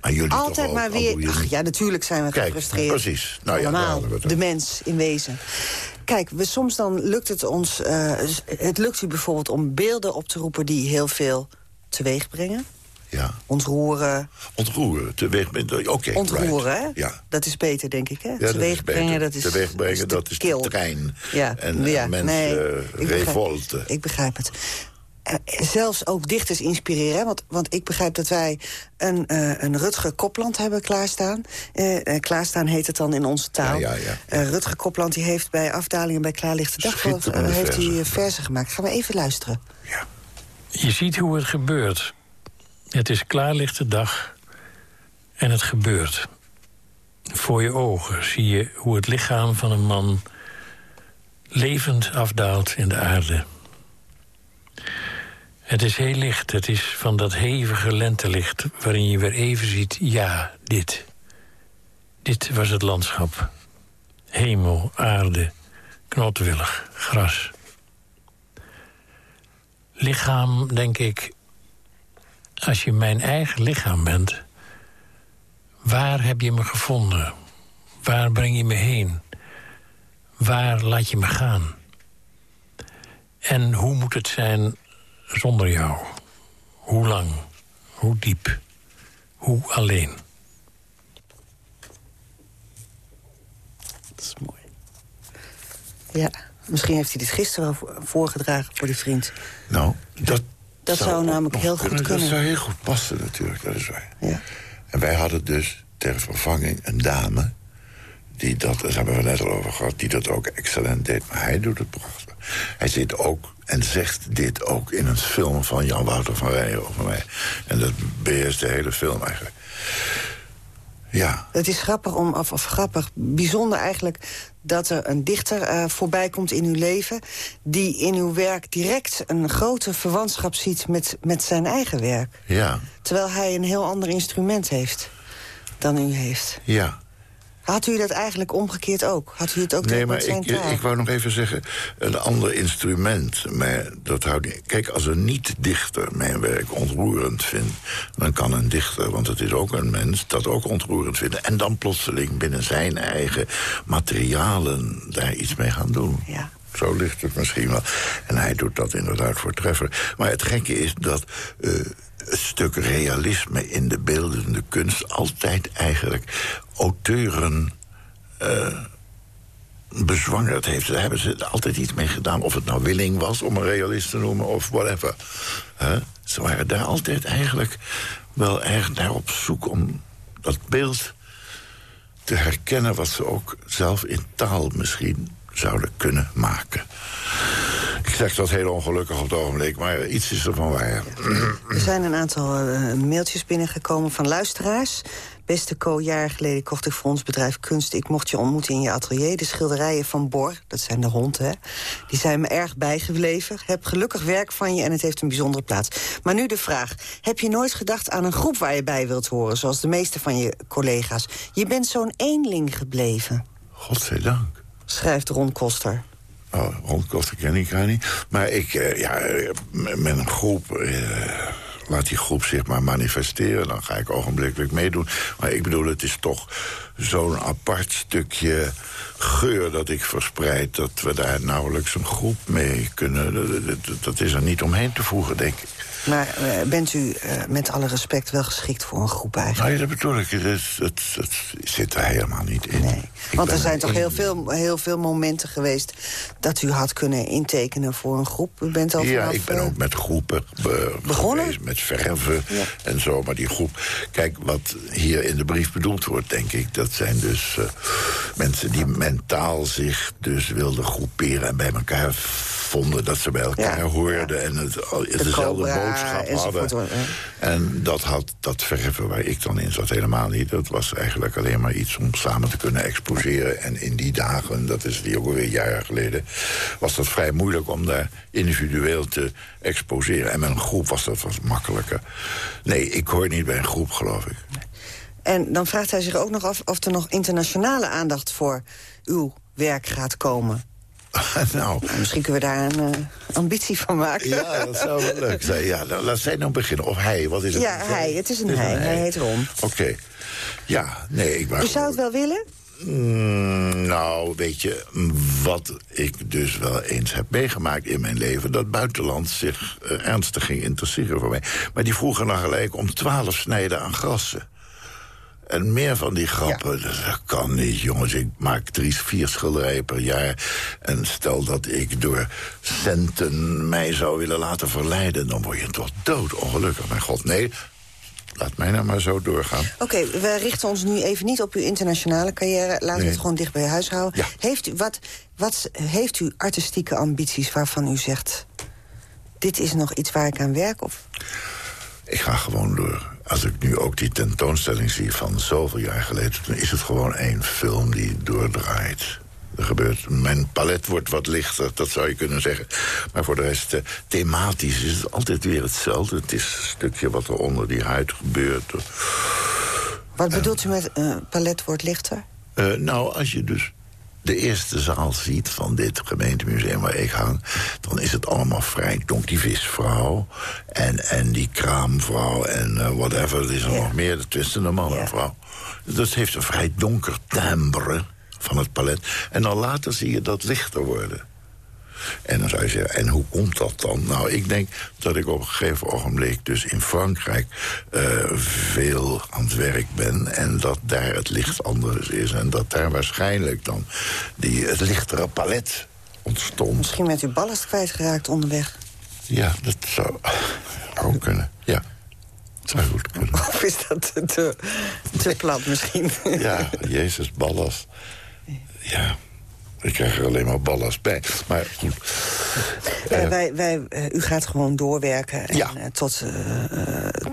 Maar jullie toch Altijd maar weer... Ach ja, natuurlijk zijn we Kijk, gefrustreerd. precies. Nou ja, we de mens in wezen. Kijk, we, soms dan lukt het ons... eh, het lukt u bijvoorbeeld om beelden op te roepen... die heel veel teweeg brengen. Ja, Ontroeren. ontroeren, teweeg... Oké, Ontroeren, right. hè? Ja. Dat is beter, denk ik, hè? Ja, dat is teweeg beter. brengen, dat is... Teweeg brengen, dat is de trein. Ja, En, eh, ja, mensen, nee, eh, ik begrijp- revolte. Ik begrijp het. Eh, zelfs ook dichters inspireren. hè, Want, want ik begrijp dat wij een, eh, een Rutger Kopland hebben klaarstaan. Eh, eh, klaarstaan heet het dan in onze taal. Ja, ja, ja. Rutger Kopland die heeft bij afdalingen bij Klaarlichte Dag... heeft hij verzen. gemaakt. Gaan we even luisteren. Je ziet hoe het gebeurt. Het is klaarlichte dag en het gebeurt. Voor je ogen zie je hoe het lichaam van een man levend afdaalt in de aarde. Het is heel licht, het is van dat hevige lentelicht waarin je weer even ziet, ja, dit. Dit was het landschap. Hemel, aarde, knotwillig, gras. Lichaam, denk ik, als je mijn eigen lichaam bent, waar heb je me gevonden? Waar breng je me heen? Waar laat je me gaan? En hoe moet het zijn zonder jou? Hoe lang? Hoe diep? Hoe alleen? Dat is mooi. Ja, misschien heeft hij dit gisteren al vo- voorgedragen voor die vriend. Nou, dat, Dat zou namelijk heel goed Dat kunnen. zou heel goed passen natuurlijk, dat is waar. Ja. En wij hadden dus ter vervanging een dame... die dat, daar hebben we net al over gehad... die dat ook excellent deed, maar hij doet het prachtig. Hij zit ook en zegt dit ook in een film van Jan Wouter van Rijen over mij. En dat beheerst de hele film eigenlijk. Ja, Het is grappig, om, of, of grappig, bijzonder eigenlijk... dat er een dichter eh, voorbij komt in uw leven... die in uw werk direct een grote verwantschap ziet met, met zijn eigen werk. ja, Terwijl hij een heel ander instrument heeft dan u heeft. ja. Had u dat eigenlijk omgekeerd ook? Had u het ook Nee, maar ik, taal? ik wou nog even zeggen, een ander instrument. Maar dat houdt niet. Kijk, als een niet-dichter mijn werk ontroerend vindt... dan kan een dichter, want het is ook een mens, dat ook ontroerend vinden. En dan plotseling binnen zijn eigen materialen daar iets mee gaan doen. Ja. Zo ligt het misschien wel. En hij doet dat inderdaad voortreffelijk. Maar het gekke is dat eh, stuk realisme in de beeldende kunst... altijd eigenlijk auteuren eh, bezwangerd heeft. Daar hebben ze altijd iets mee gedaan. Of het nou Willing was, om een realist te noemen, of whatever. Hè? Ze waren daar altijd eigenlijk wel erg naar op zoek... om dat beeld te herkennen... wat ze ook zelf in taal misschien zouden kunnen maken. Ik zeg dat heel ongelukkig op het ogenblik, maar iets is ervan waar. Er zijn een aantal eh, mailtjes binnengekomen van luisteraars. Beste Co, jaren geleden kocht ik voor ons bedrijf Kunst. Ik mocht je ontmoeten in je atelier. De schilderijen van Bor, dat zijn de hond, hè. Die zijn me erg bijgebleven. Heb gelukkig werk van je en het heeft een bijzondere plaats. Maar nu de vraag. Heb je nooit gedacht aan een groep waar je bij wilt horen... zoals de meeste van je collega's? Je bent zo'n eenling gebleven. Godzijdank. Schrijft Ron Koster. Oh, rondkosten ken ik haar niet. Maar ik, eh, ja, met een groep... eh, laat die groep zich maar manifesteren. Dan ga ik ogenblikkelijk meedoen. Maar ik bedoel, het is toch zo'n apart stukje geur dat ik verspreid... dat we daar nauwelijks een groep mee kunnen... Dat- dat is er niet omheen te voegen, denk ik. Maar eh, bent u eh, met alle respect wel geschikt voor een groep eigenlijk? Ja, dat bedoel ik. Het, het, het zit er helemaal niet in. Nee. Want er zijn toch heel veel, heel veel momenten geweest... dat u had kunnen intekenen voor een groep. U bent al Ja, vanaf, ik ben eh, ook met groepen be- Begonnen? geweest, met verven Ja. en zo. Maar die groep, kijk, wat hier in de brief bedoeld wordt, denk ik... dat zijn dus mensen die mentaal zich dus wilden groeperen... en bij elkaar vonden dat ze bij elkaar Ja, hoorden... en het, dezelfde boodschap hadden. En dat had dat verven waar ik dan in zat helemaal niet. Dat was eigenlijk alleen maar iets om samen te kunnen exposeren. En in die dagen, dat is die ook alweer jaren geleden... was dat vrij moeilijk om daar individueel te exposeren. En met een groep was dat wat makkelijker. Nee, ik hoor niet bij een groep, geloof ik. En dan vraagt hij zich ook nog af of er nog internationale aandacht voor uw werk gaat komen. *laughs* nou, misschien kunnen we daar een eh, ambitie van maken. ja, dat zou wel leuk zijn. Ja, nou, laat zij nou beginnen. Of hij, wat is het? Ja, hij. Het is een hij. Hij heet Ron. Oké. Ja, nee, ik U zou het wel willen? Mm, nou, weet je, wat ik dus wel eens heb meegemaakt in mijn leven... dat buitenland zich eh, ernstig ging interesseren voor mij. Maar die vroegen dan gelijk om twaalf snijden aan grassen. En meer van die grappen, dat kan niet, jongens. Ik maak drie, vier schilderijen per jaar. En stel dat ik door centen mij zou willen laten verleiden... dan word je toch dood ongelukkig. Mijn god, nee, laat mij nou maar zo doorgaan. Oké, we richten ons nu even niet op uw internationale carrière. Laten we het gewoon dicht bij huis houden. Ja. Heeft, u, wat, wat heeft u artistieke ambities waarvan u zegt... dit is nog iets waar ik aan werk? Of? Ik ga gewoon door. Als ik nu ook die tentoonstelling zie van zoveel jaar geleden... dan is het gewoon één film die doordraait. Er gebeurt, mijn palet wordt wat lichter, dat zou je kunnen zeggen. Maar voor de rest, eh, thematisch is het altijd weer hetzelfde. Het is een stukje wat er onder die huid gebeurt. Wat bedoelt u met eh, palet wordt lichter? Eh, nou, als je dus de eerste zaal ziet van dit gemeentemuseum waar ik hang... dan is het allemaal vrij donker. Die visvrouw en, en die kraamvrouw en eh, whatever. Er is er Ja. nog meer, de man en Ja. vrouw. Dat heeft een vrij donker timbre van het palet. En dan later zie je dat lichter worden. En dan zou je zeggen, en hoe komt dat dan? Nou, ik denk dat ik op een gegeven ogenblik dus in Frankrijk eh, veel aan het werk ben. En dat daar het licht anders is. En dat daar waarschijnlijk dan die, het lichtere palet ontstond. Misschien bent u ballast kwijtgeraakt onderweg. Ja, dat zou ook kunnen. Ja, dat zou goed kunnen. *laughs* Of is dat te, te plat misschien? Ja, Jezus, ballast. Ja, ik krijg er alleen maar ballast bij. Maar goed. Eh, Eh, wij, wij, eh, u gaat gewoon doorwerken en, Ja. tot,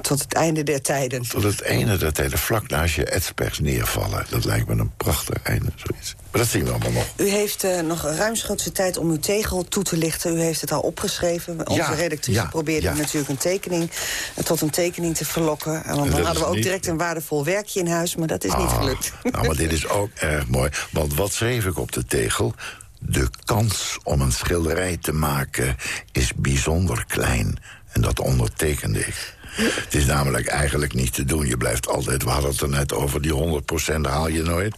Tot het einde der tijden. Tot het einde der tijden, vlak naast je Edsbergs neervallen. Dat lijkt me een prachtig einde, zoiets. Maar dat zien we allemaal nog. U heeft uh, nog ruimschotse tijd om uw tegel toe te lichten. U heeft het al opgeschreven. Onze Ja, redactrice ja, probeerde ja. natuurlijk een tekening... eh, tot een tekening te verlokken. En dan, hadden we ook niet- direct een waardevol werkje in huis... maar dat is niet Ah, gelukt. Nou, maar dit is ook erg mooi. Want wat schreef ik op de tegel? De kans om een schilderij te maken is bijzonder klein. En dat ondertekende ik. *laughs* Het is namelijk eigenlijk niet te doen. Je blijft altijd, we hadden het er net over, die 100% haal je nooit.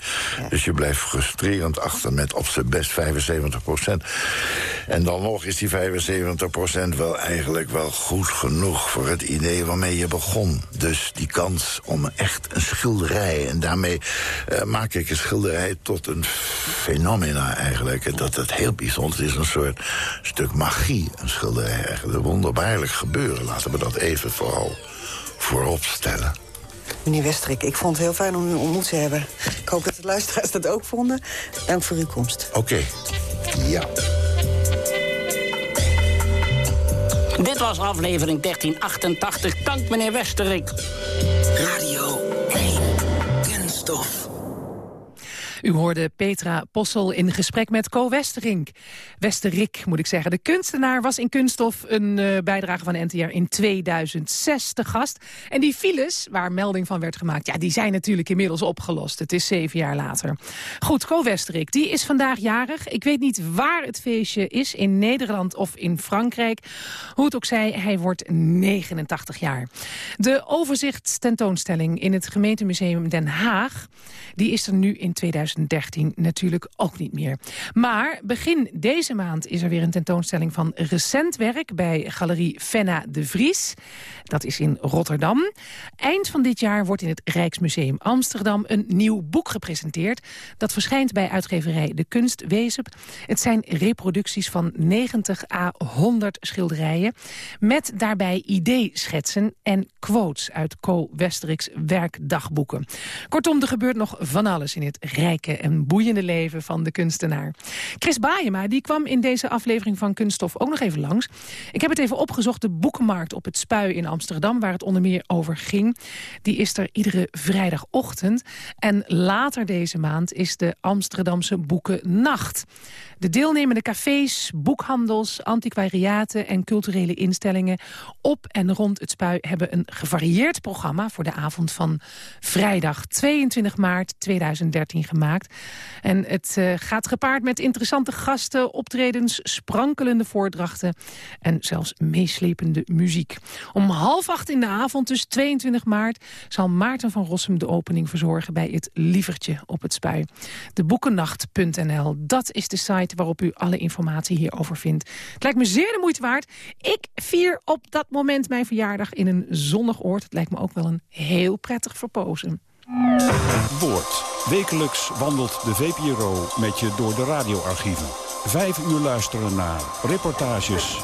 Dus je blijft frustrerend achter met op zijn best 75%. En dan nog is die 75% wel eigenlijk wel goed genoeg voor het idee waarmee je begon. Dus die kans om echt een schilderij, en daarmee eh, maak ik een schilderij tot een fenomena eigenlijk. En dat het heel bijzonder is, een soort stuk magie, een schilderij eigenlijk. Wonderbaarlijk gebeuren, laten we dat even vooral voorop stellen. Meneer Westerik, ik vond het heel fijn om u ontmoet te hebben. Ik hoop dat de luisteraars dat ook vonden. Dank voor uw komst. Oké, ja. Dit was aflevering 1388. Dank meneer Westerik. Radio 1. Kunststof. U hoorde Petra Possel in gesprek met Co Westerink. Westerik, moet ik zeggen. De kunstenaar was in Kunststof een eh, bijdrage van NTR in 2006 te gast. En die files, waar melding van werd gemaakt... ja, die zijn natuurlijk inmiddels opgelost. Het is zeven jaar later. Goed, Co Westerik, die is vandaag jarig. Ik weet niet waar het feestje is, in Nederland of in Frankrijk. Hoe het ook zij, hij wordt 89 jaar. De overzichtstentoonstelling in het gemeentemuseum Den Haag... die is er nu in 2013 natuurlijk ook niet meer. Maar begin deze maand is er weer een tentoonstelling van recent werk... bij galerie Fenna de Vries. Dat is in Rotterdam. Eind van dit jaar wordt in het Rijksmuseum Amsterdam... een nieuw boek gepresenteerd. Dat verschijnt bij uitgeverij De Kunst Wezep. Het zijn reproducties van 90 à 100 schilderijen... met daarbij ideeschetsen en quotes uit Co Westerik's werkdagboeken. Kortom, er gebeurt nog van alles in het en boeiende leven van de kunstenaar. Chris Baayema die kwam in deze aflevering van Kunststof ook nog even langs. Ik heb het even opgezocht, de boekenmarkt op het Spui in Amsterdam... waar het onder meer over ging. Die is er iedere vrijdagochtend. En later deze maand is de Amsterdamse Boekennacht. De deelnemende cafés, boekhandels, antiquariaten en culturele instellingen op en rond het Spui hebben een gevarieerd programma voor de avond van vrijdag 22 maart 2013 gemaakt. En het eh, gaat gepaard met interessante gasten, optredens, sprankelende voordrachten en zelfs meeslepende muziek. Om half acht in de avond, dus 22 maart, zal Maarten van Rossum de opening verzorgen bij het Lievertje op het Spui. De boekennacht.nl, dat is de site waarop u alle informatie hierover vindt. Het lijkt me zeer de moeite waard. Ik vier op dat moment mijn verjaardag in een zonnig oord. Het lijkt me ook wel een heel prettig verpozen. Woord. Wekelijks wandelt de VPRO met je door de radioarchieven. Vijf uur luisteren naar reportages,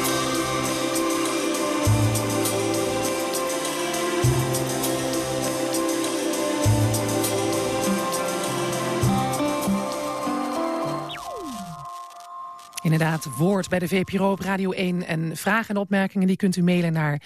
Inderdaad, woord bij de VPRO op Radio 1. En vragen en opmerkingen die kunt u mailen naar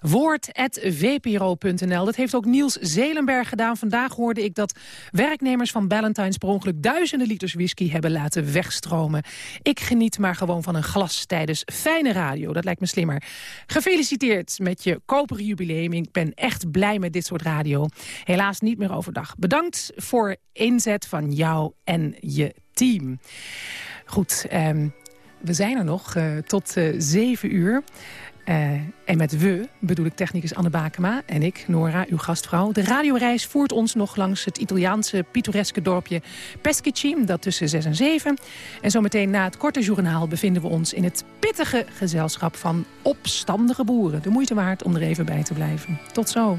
woord.vpro.nl. Dat heeft ook Niels Zelenberg gedaan. Vandaag hoorde ik dat werknemers van Ballantines per ongeluk duizenden liters whisky hebben laten wegstromen. Ik geniet maar gewoon van een glas tijdens fijne radio. Dat lijkt me slimmer. Gefeliciteerd met je koperen jubileum. Ik ben echt blij met dit soort radio. Helaas niet meer overdag. Bedankt voor inzet van jou en je team. Goed, ehm, we zijn er nog eh, tot eh, zeven uur. Eh, en met we bedoel ik technicus Anne Bakema en ik, Nora, uw gastvrouw. De radioreis voert ons nog langs het Italiaanse pittoreske dorpje Peschici, dat tussen 6 en 7. En zometeen na het korte journaal bevinden we ons in het pittige gezelschap van opstandige boeren. De moeite waard om er even bij te blijven. Tot zo.